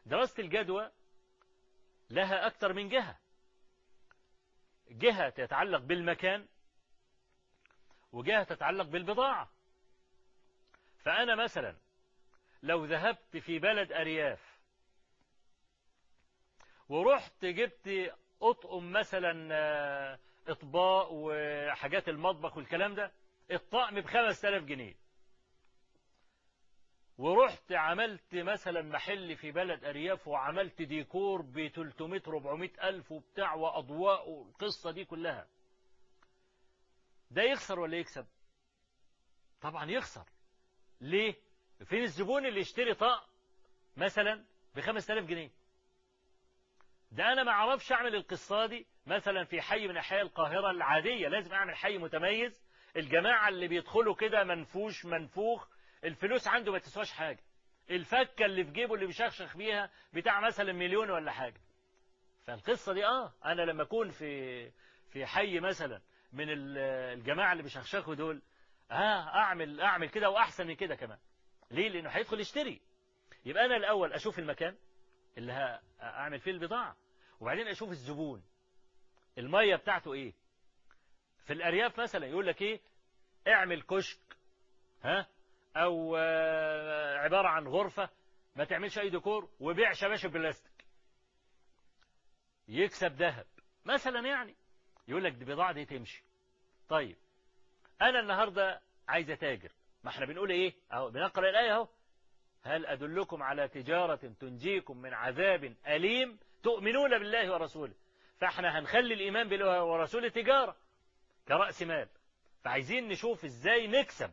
دراسة الجدوى لها أكثر من جهة. جهة تتعلق بالمكان وجهة تتعلق بالبضاعة. فأنا مثلا لو ذهبت في بلد أرياف ورحت جبت أطقم مثلا إطباق وحاجات المطبخ والكلام ده الطقم بخمس تلاف جنيه. ورحت عملت مثلا محل في بلد أرياف وعملت ديكور ب 300 400 ألف وبتاع وأضواء والقصة دي كلها. ده يخسر ولا يكسب؟ طبعا يخسر. ليه؟ فين الزبون اللي يشتري طاق مثلا ب 5000 جنيه؟ ده أنا ما أعرفش أعمل القصة دي مثلا في حي من أحياء القاهرة العادية. لازم أعمل حي متميز. الجماعة اللي بيدخلوا كده منفوش منفوخ الفلوس عنده ما تسواش حاجة. الفكة اللي في جيبه اللي بيشخشخ بيها بتاع مثلا مليون ولا حاجة. فالقصة دي آه أنا لما أكون في في حي مثلا من الجماعة اللي بيشخشخوا دول. آه أعمل أعمل كده وأحسن من كده كمان. ليه؟ لأنه هيدخل يشتري. يبقى أنا الأول أشوف المكان اللي هعمل فيه البضاعة. وبعدين أشوف الزبون. المية بتاعته إيه؟ في الأرياف مثلا يقول لك إيه؟ اعمل كشك ها؟ أو عبارة عن غرفة ما تعملش أي ديكور وبيع شباشب بلاستيك. يكسب ذهب. مثلا يعني. يقول لك دي البضاعه دي تمشي. طيب أنا النهارده عايز أتاجر. ما إحنا بنقول إيه؟ أهو بنقرأ الآية أهو. هل أدلكم على تجارة تنجيكم من عذاب أليم؟ تؤمنون بالله ورسوله. فإحنا هنخلي الإيمان بالله ورسوله تجاره كرأس مال. فعايزين نشوف إزاي نكسب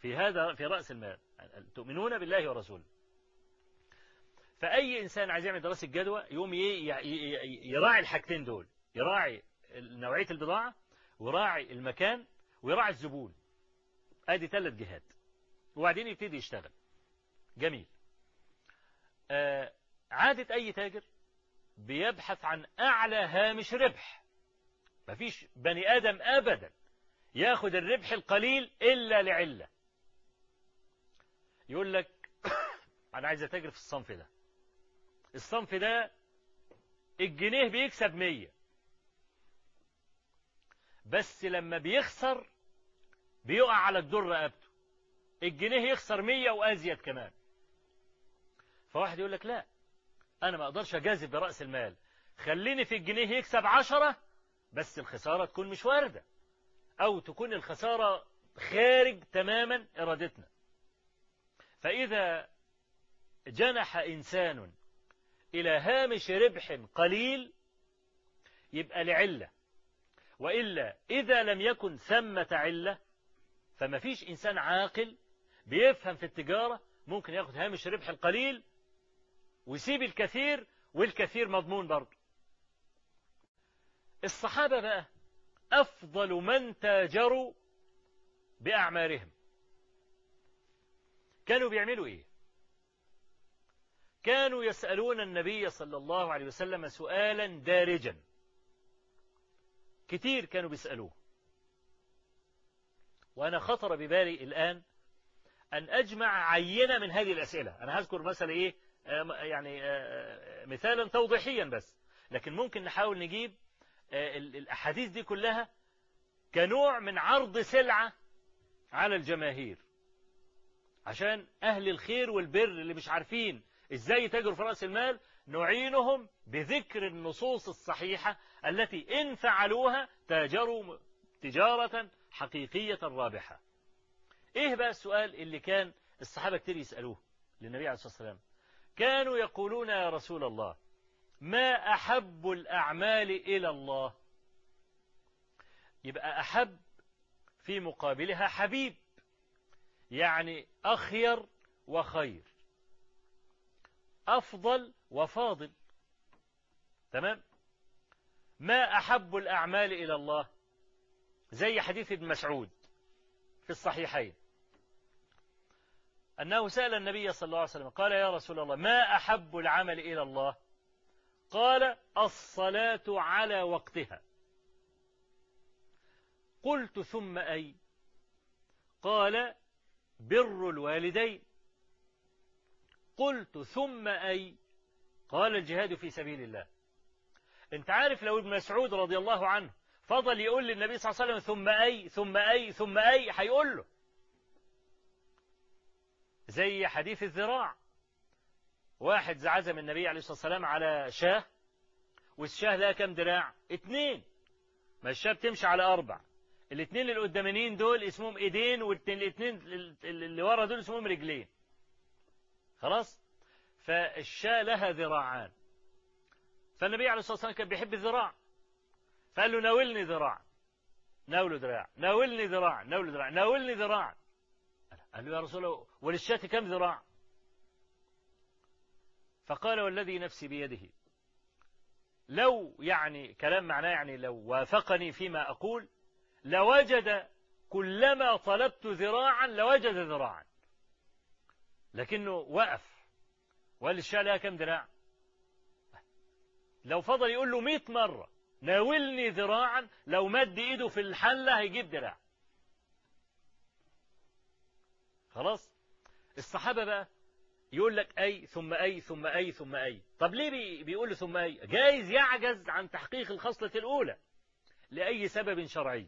في هذا في رأس المال. تؤمنون بالله ورسوله. فأي إنسان عايز يعمل دراسة جدوى يقوم يراعي الحاجتين دول. يراعي نوعية البضاعة ويراعي المكان ويراعي الزبون. ادي ثلاث جهات. وبعدين يبتدي يشتغل. جميل. آه عادة أي تاجر بيبحث عن أعلى هامش ربح. مفيش بني آدم أبدا ياخد الربح القليل إلا لعلة. يقول لك أنا عايز أتاجر في الصنف ده. الصنف ده الجنيه بيكسب مية. بس لما بيخسر بيقع على الدر رقبته. الجنيه يخسر مية وأزيد كمان. فواحد يقول لك لا أنا ما أقدرش أجازف برأس المال. خليني في الجنيه يكسب عشرة بس الخسارة تكون مش واردة. أو تكون الخسارة خارج تماما إرادتنا. فإذا جنح إنسان إلى هامش ربح قليل يبقى لعلة. وإلا إذا لم يكن ثمة علة فما فيش إنسان عاقل بيفهم في التجارة ممكن ياخد هامش الربح القليل ويسيب الكثير والكثير مضمون برضه. الصحابة بقى أفضل من تاجروا بأعمارهم. كانوا بيعملوا إيه؟ كانوا يسألون النبي صلى الله عليه وسلم سؤالا دارجا. كتير كانوا بيسألوه. وأنا خطر ببالي الآن أن أجمع عينة من هذه الأسئلة. أنا هذكر مثلا إيه يعني مثالا توضيحيا بس. لكن ممكن نحاول نجيب الأحاديث دي كلها كنوع من عرض سلعة على الجماهير. عشان أهل الخير والبر اللي مش عارفين إزاي يتاجروا في رأس المال نعينهم بذكر النصوص الصحيحة التي إن فعلوها تاجروا تجارة حقيقية رابحة. إيه بقى السؤال اللي كان الصحابة كتير يسألوه للنبي عليه الصلاة والسلام؟ كانوا يقولون يا رسول الله ما أحب الأعمال إلى الله؟ يبقى أحب في مقابلها حبيب يعني أخير وخير أفضل وفاضل. تمام؟ ما أحب الأعمال إلى الله. زي حديث ابن مسعود في الصحيحين. أنه سأل النبي صلى الله عليه وسلم قال يا رسول الله ما أحب العمل إلى الله؟ قال الصلاة على وقتها. قلت ثم أي؟ قال بر الوالدين. قلت ثم أي؟ قال الجهاد في سبيل الله. انت عارف لو ابن مسعود رضي الله عنه فضل يقول للنبي صلى الله عليه وسلم ثم أي ثم أي ثم أي هيقول له. زي حديث الذراع. واحد عزم النبي عليه الصلاة والسلام على شاه والشاه لها كام دراع؟ اتنين. ما الشاه بتمشي على أربع. الاثنين اللي قدامانيين دول اسمهم إيدين والاثنين اللي ورا دول اسمهم رجلين. خلاص؟ فالشاة لها ذراعان. فالنبي عليه الصلاة والسلام كان بيحب الذراع. فقال له ناولني ذراع. ناوله ذراع. ناولني ذراع. ناوله ذراع. ناولني ذراع. قال له يا رسول الله وللشاة كم ذراع؟ فقال والذي نفسي بيده. لو يعني كلام معناه يعني لو وافقني فيما أقول لوجد كلما طلبت ذراعا لوجد ذراعا. لكنه وقف. وقال الشاة لها كم ذراع؟ لو فضل يقول له مئة مرة ناولني ذراعا لو مد إيده في الحلة هيجيب ذراع خلاص؟ الصحابة بقى يقول لك أي ثم أي ثم أي ثم أي. طب ليه بي بيقول له ثم أي؟ جايز يعجز عن تحقيق الخصلة الأولى لأي سبب شرعي.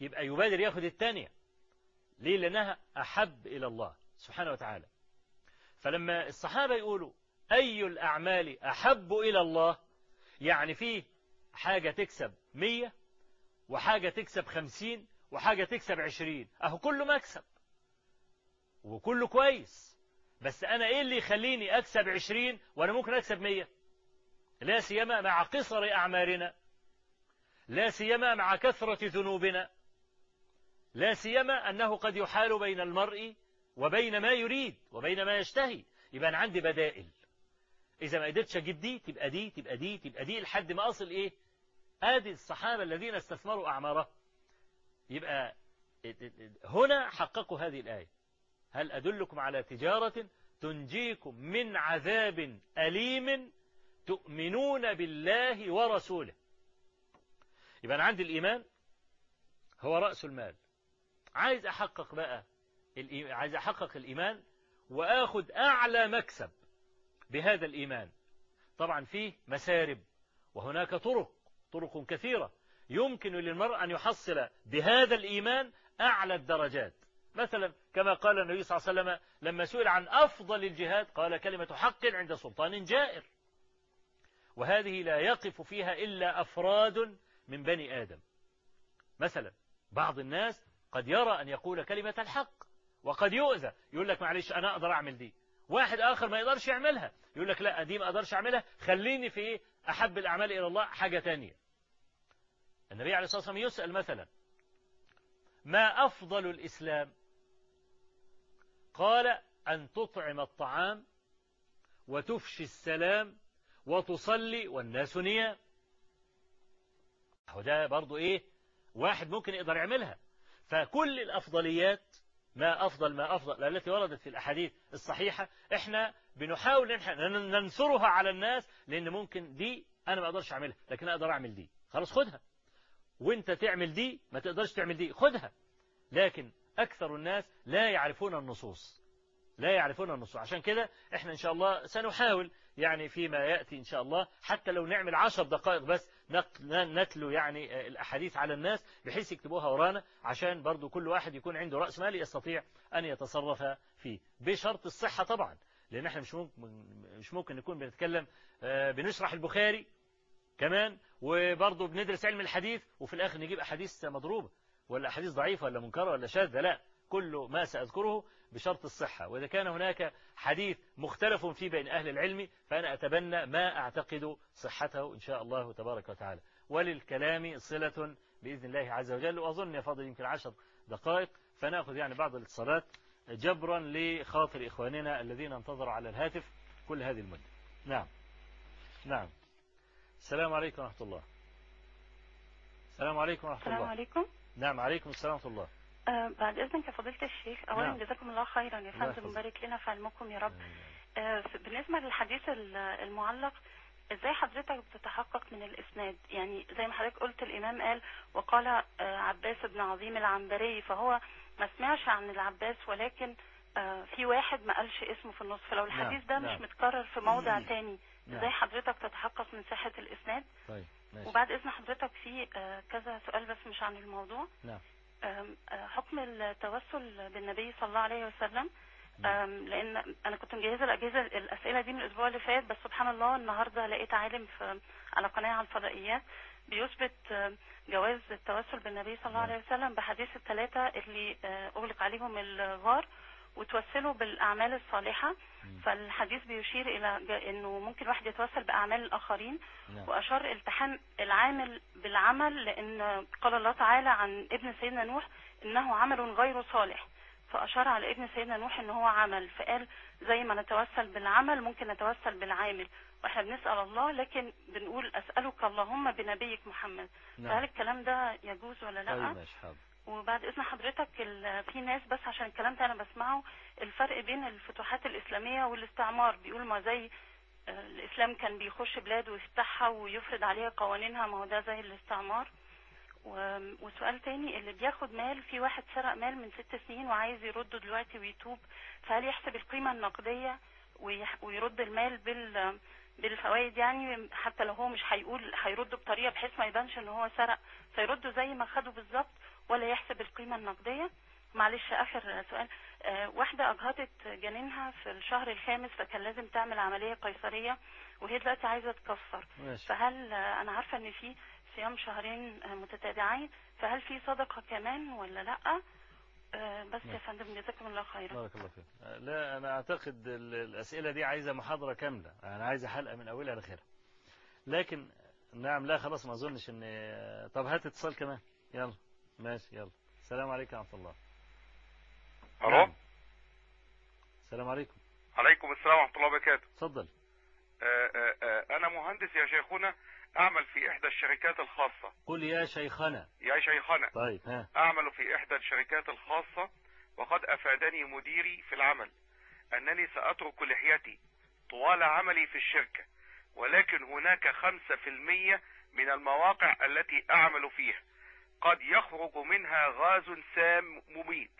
يبقى يبادر ياخد الثانية. ليه؟ لأنها أحب إلى الله سبحانه وتعالى. فلما الصحابة يقولوا أي الأعمال أحب إلى الله؟ يعني فيه حاجة تكسب مية وحاجة تكسب خمسين وحاجة تكسب عشرين. أهو كله مكسب وكله كويس. بس أنا إيه اللي يخليني أكسب عشرين وأنا ممكن أكسب مية؟ لا سيما مع قصر أعمارنا لا سيما مع كثرة ذنوبنا لا سيما أنه قد يحال بين المرء وبين ما يريد وبين ما يشتهي. يبقى أنا عندي بدائل. إذا ما قدرتش أجيب دي تبقى دي تبقى دي تبقى دي لحد ما أصل إيه؟ آدي الصحابة الذين استثمروا أعمارهم يبقى هنا حققوا هذه الآية. هل أدلكم على تجارة تنجيكم من عذاب أليم تؤمنون بالله ورسوله؟ يبقى أنا عندي الإيمان هو رأس المال. عايز أحقق بقى عايز أحقق الإيمان وآخد أعلى مكسب. بهذا الإيمان. طبعا فيه مسارب وهناك طرق طرق كثيرة يمكن للمرء أن يحصل بهذا الإيمان أعلى الدرجات. مثلا كما قال النبي صلى الله عليه وسلم لما سئل عن أفضل الجهاد قال كلمة حق عند سلطان جائر. وهذه لا يقف فيها إلا أفراد من بني آدم. مثلا بعض الناس قد يرى أن يقول كلمة الحق وقد يؤذى يقول لك معلش أنا أقدر أعمل دي. واحد آخر ما يقدرش يعملها. يقول لك لا دي ما أقدرش أعملها. خليني في إيه؟ أحب الأعمال إلى الله حاجة تانية. النبي عليه الصلاة والسلام يسأل مثلا ما أفضل الإسلام؟ قال أن تطعم الطعام وتفشي السلام وتصلي والناس نيام هو ده برضو إيه؟ واحد ممكن يقدر يعملها. فكل الأفضليات ما أفضل ما أفضل التي وردت في الأحاديث الصحيحة إحنا بنحاول ننثرها على الناس لأن ممكن دي أنا ما أقدرش أعملها لكن أقدر أعمل دي. خلاص خدها. وأنت تعمل دي ما تقدرش تعمل دي خدها. لكن أكثر الناس لا يعرفون النصوص. لا يعرفون النصوص. عشان كده إحنا إن شاء الله سنحاول يعني فيما يأتي إن شاء الله حتى لو نعمل عشر دقائق بس نتلو يعني الأحاديث على الناس بحيث يكتبوها ورانا عشان برضو كل واحد يكون عنده رأس مال يستطيع أن يتصرف فيه. بشرط الصحة طبعا لأن إحنا مش ممكن, مش ممكن نكون بنتكلم بنشرح البخاري كمان وبرضه بندرس علم الحديث وفي الآخر نجيب أحاديث مضروبة. ولا أحاديث ضعيفة ولا منكرة ولا شاذة لا. كل ما سأذكره بشرط الصحة. وإذا كان هناك حديث مختلف فيه بين أهل العلم فأنا أتبنى ما أعتقد صحته إن شاء الله تبارك وتعالى. وللكلام صلة بإذن الله عز وجل. وأظن يا فاضل يمكن عشر دقائق. فنأخذ يعني بعض الاتصالات جبرا لخاطر إخواننا الذين انتظروا على الهاتف كل هذه المدة. نعم. نعم. السلام عليكم ورحمة الله. السلام عليكم ورحمة الله. السلام عليكم. نعم عليكم السلام ورحمة الله. آه بعد إذنك يا فضيلة الشيخ أولا نعم. جزاكم الله خيرا يا فندم. مبارك لنا في علمكم يا رب. آه بالنسبة للحديث ال- المعلق إزاي حضرتك بتتحقق من الإسناد؟ يعني زي ما حضرتك قلت الإمام قال وقال آه عباس بن عظيم العنبري فهو ما سمعش عن العباس ولكن في واحد ما قالش اسمه في النص. فلو الحديث ده نعم. مش متكرر في موضع تاني نعم. إزاي حضرتك تتحقق من صحة الإسناد؟ طيب ماشي. وبعد إذن حضرتك في كذا سؤال بس مش عن الموضوع. نعم. حكم التوسل بالنبي صلى الله عليه وسلم. لأن أنا كنت مجهزة الأجهزة الأسئلة دي من الأسبوع اللي فات بس سبحان الله النهارده لقيت عالم في على قناة على الفضائيات بيثبت جواز التوسل بالنبي صلى الله عليه وسلم بحديث الثلاثه اللي أه، أغلق عليهم الغار. وتوسلوا بالأعمال الصالحة. فالحديث بيشير إلى إنه ممكن واحد يتوسل بأعمال الآخرين. نعم. وأشار التحام العامل بالعمل لأن قال الله تعالى عن ابن سيدنا نوح إنه عمل غير صالح. فأشار على ابن سيدنا نوح إن هو عمل. فقال زي ما نتوسل بالعمل ممكن نتوسل بالعامل. وإحنا بنسأل الله لكن بنقول أسألك اللهم بنبيك محمد. فهل نعم الكلام ده يجوز ولا لأ؟ طيب وبعد إذن حضرتك في ناس بس عشان الكلام ده أنا بسمعه الفرق بين الفتوحات الإسلامية والاستعمار. بيقول ما زي آه، الإسلام كان بيخش بلاد ويفتحها ويفرض عليها قوانينها ما هو ده زي الاستعمار. وسؤال تاني اللي بياخد مال في واحد سرق مال من ست سنين وعايز يرده دلوقتي ويتوب فهل يحسب القيمة النقدية ويرد المال بال بالفوائد؟ يعني حتى لو هو مش هيقول هيرده بطريقة بحيث ما يبانش إن هو سرق فيرده زي ما خده بالظبط ولا يحسب القيمة النقدية. معلش آخر سؤال. آه، واحدة أجهضت جنينها في الشهر الخامس فكان لازم تعمل عملية قيصرية وهي دلوقتي عايزة تكفر. ماشي. فهل آه، أنا عارفة إن في صيام شهرين آه، متتابعين فهل في صدقة كمان ولا آه، بس يا. فندم جزاكم الله خيرا. بارك الله فيك. لا أنا أعتقد ال- الأسئلة دي عايزة محاضرة كاملة. أنا عايزة حلقة من أولها لآخرها. لكن نعم لا خلاص ما أظنش إن طب هات اتصال كمان. يلا. ماشي يلا. السلام عليكم ورحمة الله. ألو؟ نعم. السلام عليكم. عليكم السلام ورحمة الله وبركاته. اتفضل آه، آه، آه، أنا مهندس يا شيخنا أعمل في إحدى الشركات الخاصة. قل يا شيخنا. يا شيخنا. طيب ها. أعمل في إحدى الشركات الخاصة وقد أفادني مديري في العمل أنني سأترك لحيتي طوال عملي في الشركة ولكن هناك خمسة في المية من المواقع التي أعمل فيها. قد يخرج منها غاز سام مميت.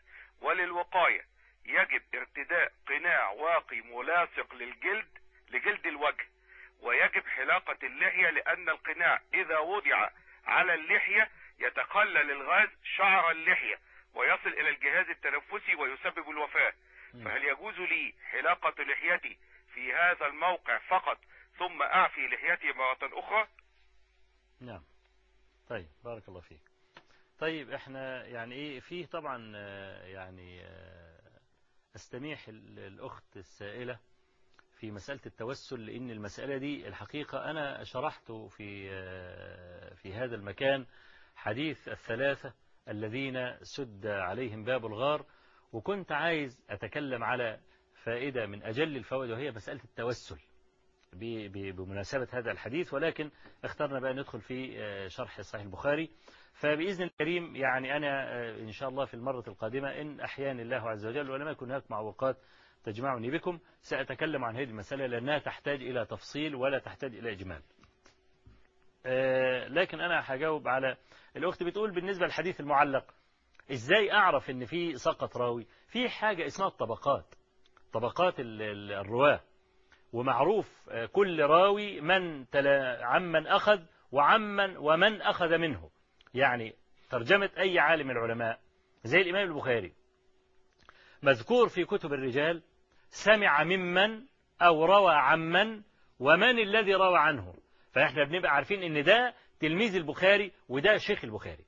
وللوقاية يجب ارتداء قناع واقي ملاصق للجلد لجلد الوجه. ويجب حلاقة اللحية لأن القناع إذا وضع على اللحية يتقلل الغاز شعر اللحية ويصل إلى الجهاز التنفسي ويسبب الوفاة. فهل يجوز لي حلاقة لحيتي في هذا الموقع فقط ثم أعفي لحيتي مرة أخرى؟ نعم. طيب بارك الله فيك. طيب إحنا يعني إيه فيه طبعا آه، يعني آه، أستميح ال- الأخت السائلة في مسألة التوسل لأن المسألة دي الحقيقة أنا شرحت في آه، في هذا المكان حديث الثلاثة الذين سد عليهم باب الغار وكنت عايز أتكلم على فائدة من أجل الفوائد وهي مسألة التوسل بمناسبة هذا الحديث ولكن اخترنا بقى ندخل في شرح صحيح البخاري. فبإذن الكريم يعني أنا آه، إن شاء الله في المرة القادمة إن أحياني الله عز وجل ولم يكن هناك معوقات تجمعني بكم سأتكلم عن هذه المسألة لأنها تحتاج إلى تفصيل ولا تحتاج إلى إجمال. آه، لكن أنا هجاوب على الأخت بتقول بالنسبة للحديث المعلق إزاي أعرف إن في سقط راوي؟ في حاجة اسمها الطبقات طبقات ال- ال- الرواة ومعروف آه، كل راوي من تلا عمن أخذ وعمن ومن أخذ منه. يعني ترجمة أي عالم من العلماء زي الإمام البخاري. مذكور في كتب الرجال سمع ممن أو روى عمن ومن الذي روى عنه. فإحنا بنبقى عارفين إن ده تلميذ البخاري وده شيخ البخاري.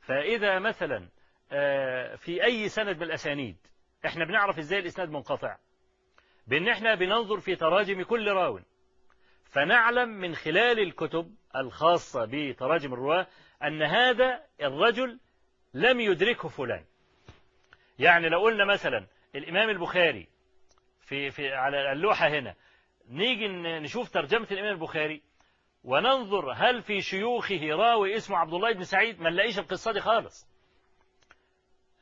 فإذا مثلا آه، في أي سند من الأسانيد إحنا بنعرف إزاي الإسناد منقطع. بأن إحنا بننظر في تراجم كل راو. فنعلم من خلال الكتب الخاصة بتراجم الرواة أن هذا الرجل لم يدركه فلان. يعني لو قلنا مثلا الإمام البخاري في في على اللوحة هنا نيجي نشوف ترجمة الإمام البخاري وننظر هل في شيوخه راوي اسمه عبد الله بن سعيد ما نلاقيش القصة دي خالص.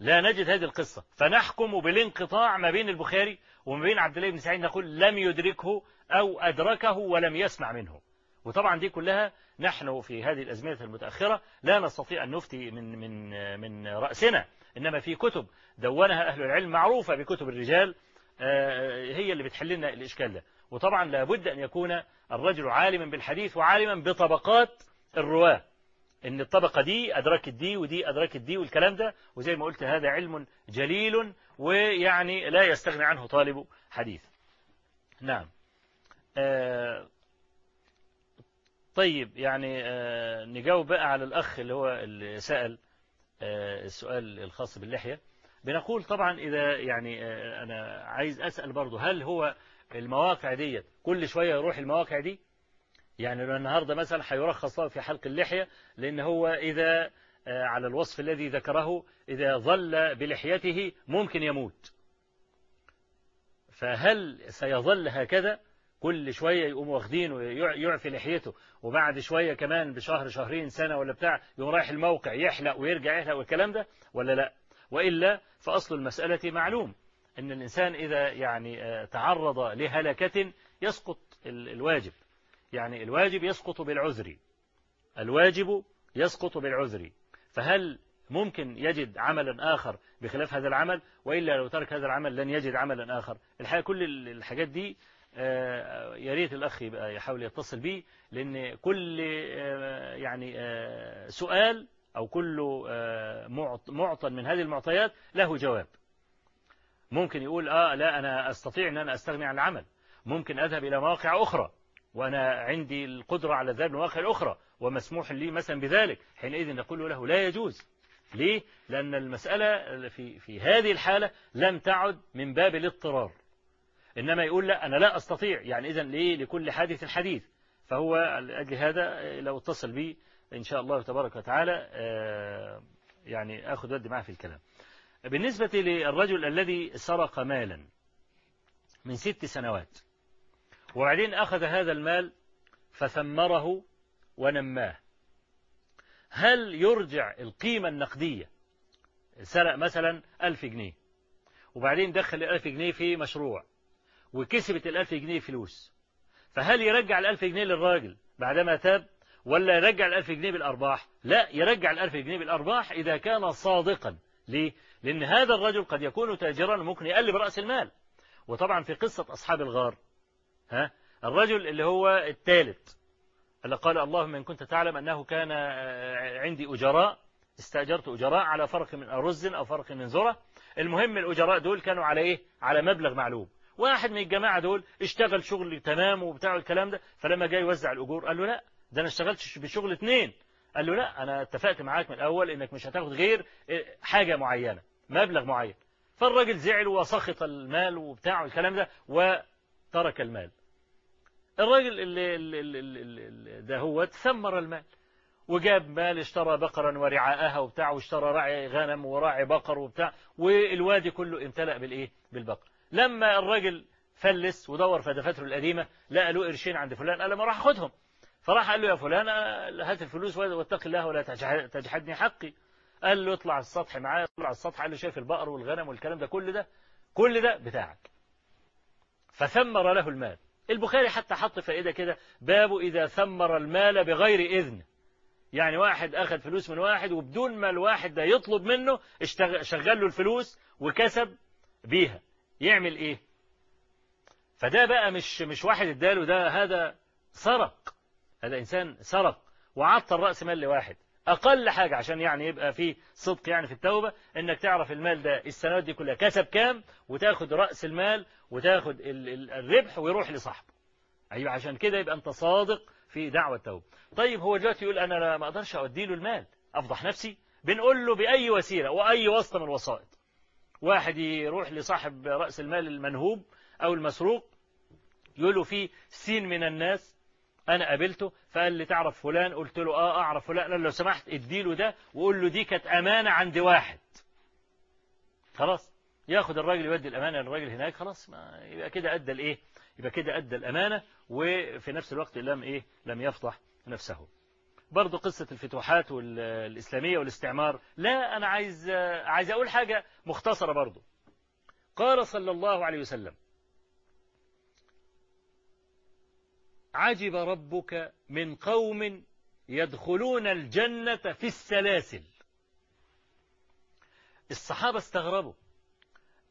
لا نجد هذه القصة. فنحكم بالانقطاع ما بين البخاري وما بين عبد الله بن سعيد نقول لم يدركه أو أدركه ولم يسمع منه. وطبعا دي كلها نحن في هذه الأزمنة المتأخرة لا نستطيع أن نفتي من من من رأسنا. إنما في كتب دونها أهل العلم معروفة بكتب الرجال آه، هي اللي بتحل لنا الإشكال ده. وطبعا لابد أن يكون الرجل عالما بالحديث وعالما بطبقات الرواة. إن الطبقة دي أدركت دي ودي أدركت دي والكلام ده وزي ما قلت هذا علم جليل ويعني لا يستغني عنه طالب حديث. نعم. آه طيب يعني آه نجاوب بقى على الأخ اللي هو اللي سأل آه السؤال الخاص باللحية. بنقول طبعا إذا يعني آه أنا عايز أسأل برضه هل هو المواقع دي كل شوية يروح المواقع دي؟ يعني لو النهاردة مثلا هيرخص في حلق اللحية لأن هو إذا على الوصف الذي ذكره إذا ظل بلحيته ممكن يموت. فهل سيظل هكذا؟ كل شوية يقوم واخدينه يعفي لحيته وبعد شوية كمان بشهر شهرين سنة ولا بتاع يقوم رايح الموقع يحلق ويرجع يحلق والكلام ده ولا لا؟ وإلا فأصل المسألة معلوم أن الإنسان إذا يعني تعرض لهلكة يسقط الواجب. يعني الواجب يسقط بالعذر. الواجب يسقط بالعذر. فهل ممكن يجد عملا آخر بخلاف هذا العمل؟ وإلا لو ترك هذا العمل لن يجد عملا آخر. الحقيقة كل الحاجات دي يا ريت الأخ يبقى يحاول يتصل بي لأن كل يعني سؤال أو كل معطى من هذه المعطيات له جواب. ممكن يقول آه لا أنا أستطيع أن أنا أستغني عن العمل. ممكن أذهب إلى مواقع أخرى وأنا عندي القدرة على الذهاب لمواقع الأخرى ومسموح لي مثلا بذلك. حينئذ نقول له لا يجوز. ليه؟ لأن المسألة في, في هذه الحالة لم تعد من باب الاضطرار. إنما يقول لا أنا لا أستطيع. يعني إذا ليه؟ لكل حادث حديث. فهو لأجل هذا لو اتصل بي إن شاء الله تبارك وتعالى يعني أخذ ودي معه في الكلام. بالنسبة للرجل الذي سرق مالا من ست سنوات وبعدين أخذ هذا المال فثمره ونماه هل يرجع القيمة النقدية؟ سرق مثلا ألف جنيه وبعدين دخل الألف جنيه في مشروع. وكسبت الألف جنيه فلوس. فهل يرجع الألف جنيه للراجل بعدما تاب؟ ولا يرجع الألف جنيه بالأرباح؟ لا يرجع الألف جنيه بالأرباح إذا كان صادقا. ليه؟ لأن هذا الرجل قد يكون تاجرا وممكن يقلب رأس المال. وطبعا في قصة أصحاب الغار ها؟ الرجل اللي هو الثالث اللي قال اللهم إن كنت تعلم أنه كان عندي أجراء استأجرت أجراء على فرق من أرز أو فرق من ذرة. المهم الأجراء دول كانوا على إيه؟ على مبلغ معلوم. واحد من الجماعة دول اشتغل شغل تمام وبتاع الكلام ده فلما جاي يوزع الأجور قال له لا ده أنا اشتغلت بشغل اثنين قال له لا أنا اتفقت معاك من الأول إنك مش هتاخد غير حاجة معينة مبلغ معين. فالراجل زعل وسخط المال وبتاع الكلام ده وترك المال. الراجل اللي, اللي, اللي, اللي ده هو ثمر المال. وجاب مال اشترى بقرا ورعاءها وبتاع واشترى راعي غنم وراعي بقر وبتاع والوادي كله امتلأ بالإيه؟ بالبقر. لما الراجل فلس ودور في دفاتره القديمة لقى له قرشين عند فلان قال ما راح أخدهم. فراح قال له يا فلان هات الفلوس واتق الله ولا تجحدني حقي. قال له اطلع السطح معاه اطلع السطح قال له شايف البقر والغنم والكلام ده كل ده كل ده بتاعك. فثمر له المال. البخاري حتى حط فائدة كده باب إذا ثمر المال بغير إذن. يعني واحد أخذ فلوس من واحد وبدون ما الواحد ده يطلب منه شغل له الفلوس وكسب بيها. يعمل إيه؟ فده بقى مش مش واحد اداله ده هذا سرق. هذا إنسان سرق وعطى الرأس مال لواحد. أقل حاجة عشان يعني يبقى في صدق يعني في التوبة إنك تعرف المال ده السنوات دي كلها كسب كام وتاخد رأس المال وتاخد الربح ويروح لصاحبه. أيوة عشان كده يبقى أنت صادق في دعوة التوبة. طيب هو دلوقتي يقول أنا ما أقدرش أودي له المال. أفضح نفسي؟ بنقول له بأي وسيلة وأي واسطة من الوسائط. واحد يروح لصاحب رأس المال المنهوب أو المسروق يقول له في سين من الناس أنا قابلته فقال لي تعرف فلان؟ قلت له آه أعرف فلان. قال لو سمحت اديله ده وقول له دي كانت أمانة عند واحد. خلاص؟ ياخد الراجل يودي الأمانة للراجل هناك خلاص ما يبقى كده أدى الإيه؟ يبقى كده أدى الأمانة وفي نفس الوقت لم إيه؟ لم يفضح نفسه. برضه قصة الفتوحات الإسلامية والاستعمار. لا أنا عايز عايز أقول حاجة مختصرة برضه قال صلى الله عليه وسلم عجب ربك من قوم يدخلون الجنة في السلاسل. الصحابة استغربوا.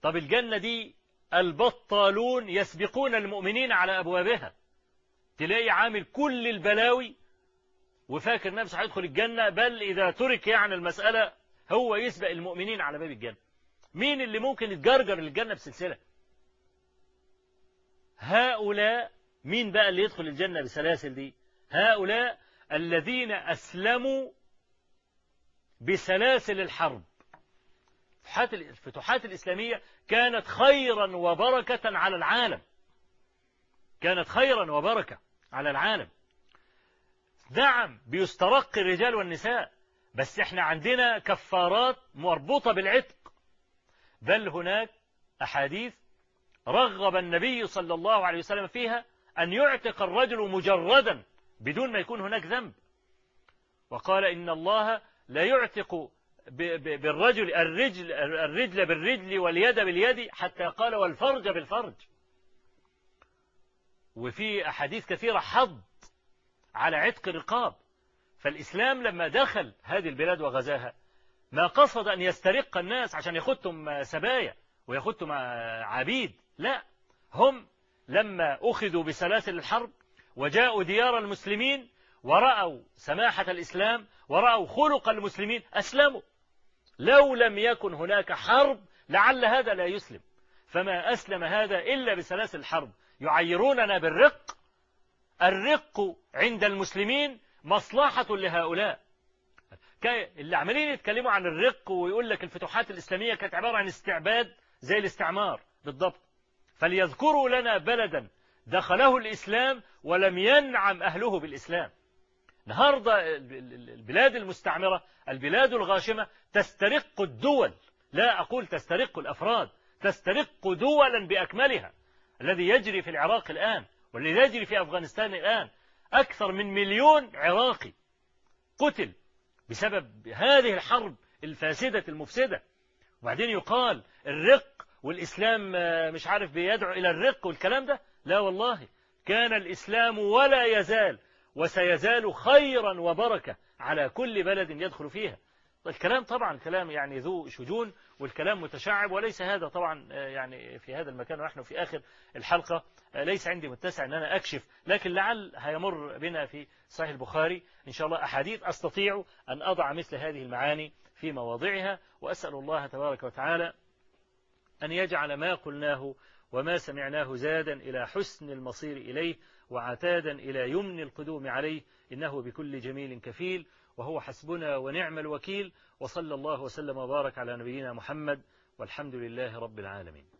طب الجنة دي البطالون يسبقون المؤمنين على أبوابها. تلاقي عامل كل البلاوي وفاكر نفسه هيدخل الجنة بل إذا ترك يعني المسألة هو يسبق المؤمنين على باب الجنة. مين اللي ممكن يتجرجر للجنة بسلسلة؟ هؤلاء مين بقى اللي يدخل الجنة بسلاسل دي؟ هؤلاء الذين أسلموا بسلاسل الحرب. الفتوحات الإسلامية كانت خيرا وبركة على العالم. كانت خيرا وبركة على العالم. نعم بيسترق الرجال والنساء بس إحنا عندنا كفارات مربوطة بالعتق. بل هناك أحاديث رغب النبي صلى الله عليه وسلم فيها أن يعتق الرجل مجردا بدون ما يكون هناك ذنب. وقال إن الله لا يعتق بالرجل الرجل الرجل بالرجل واليد باليد حتى قال والفرج بالفرج. وفي أحاديث كثيرة حض على عتق الرقاب. فالإسلام لما دخل هذه البلاد وغزاها ما قصد أن يسترق الناس عشان ياخدهم سبايا وياخدهم عبيد لا. هم لما أخذوا بسلاسل الحرب وجاءوا ديار المسلمين ورأوا سماحة الإسلام ورأوا خلق المسلمين أسلموا. لو لم يكن هناك حرب لعل هذا لا يسلم. فما أسلم هذا إلا بسلاسل الحرب يعيروننا بالرق الرق عند المسلمين مصلحة لهؤلاء. اللي عمالين يتكلموا عن الرق ويقول لك الفتوحات الإسلامية كانت عبارة عن استعباد زي الاستعمار بالضبط. فليذكروا لنا بلدا دخله الإسلام ولم ينعم أهله بالإسلام. النهاردة البلاد المستعمرة البلاد الغاشمة تسترق الدول. لا أقول تسترق الأفراد تسترق دولا بأكملها الذي يجري في العراق الآن. والذي يجري في أفغانستان الآن أكثر من مليون عراقي قتل بسبب هذه الحرب الفاسدة المفسدة. وبعدين يقال الرق والإسلام مش عارف بيدعو إلى الرق والكلام ده؟ لا والله. كان الإسلام ولا يزال وسيزال خيرا وبركة على كل بلد يدخل فيها. الكلام طبعا كلام يعني ذو شجون والكلام متشعب وليس هذا طبعا يعني في هذا المكان ونحن في آخر الحلقة ليس عندي متسع أن أنا أكشف لكن لعل هيمر بنا في صحيح البخاري. إن شاء الله أحاديث أستطيع أن أضع مثل هذه المعاني في مواضعها وأسأل الله تبارك وتعالى أن يجعل ما قلناه وما سمعناه زادا إلى حسن المصير إليه وعتادا إلى يمن القدوم عليه إنه بكل جميل كفيل. وهو حسبنا ونعم الوكيل وصلى الله وسلم وبارك على نبينا محمد والحمد لله رب العالمين.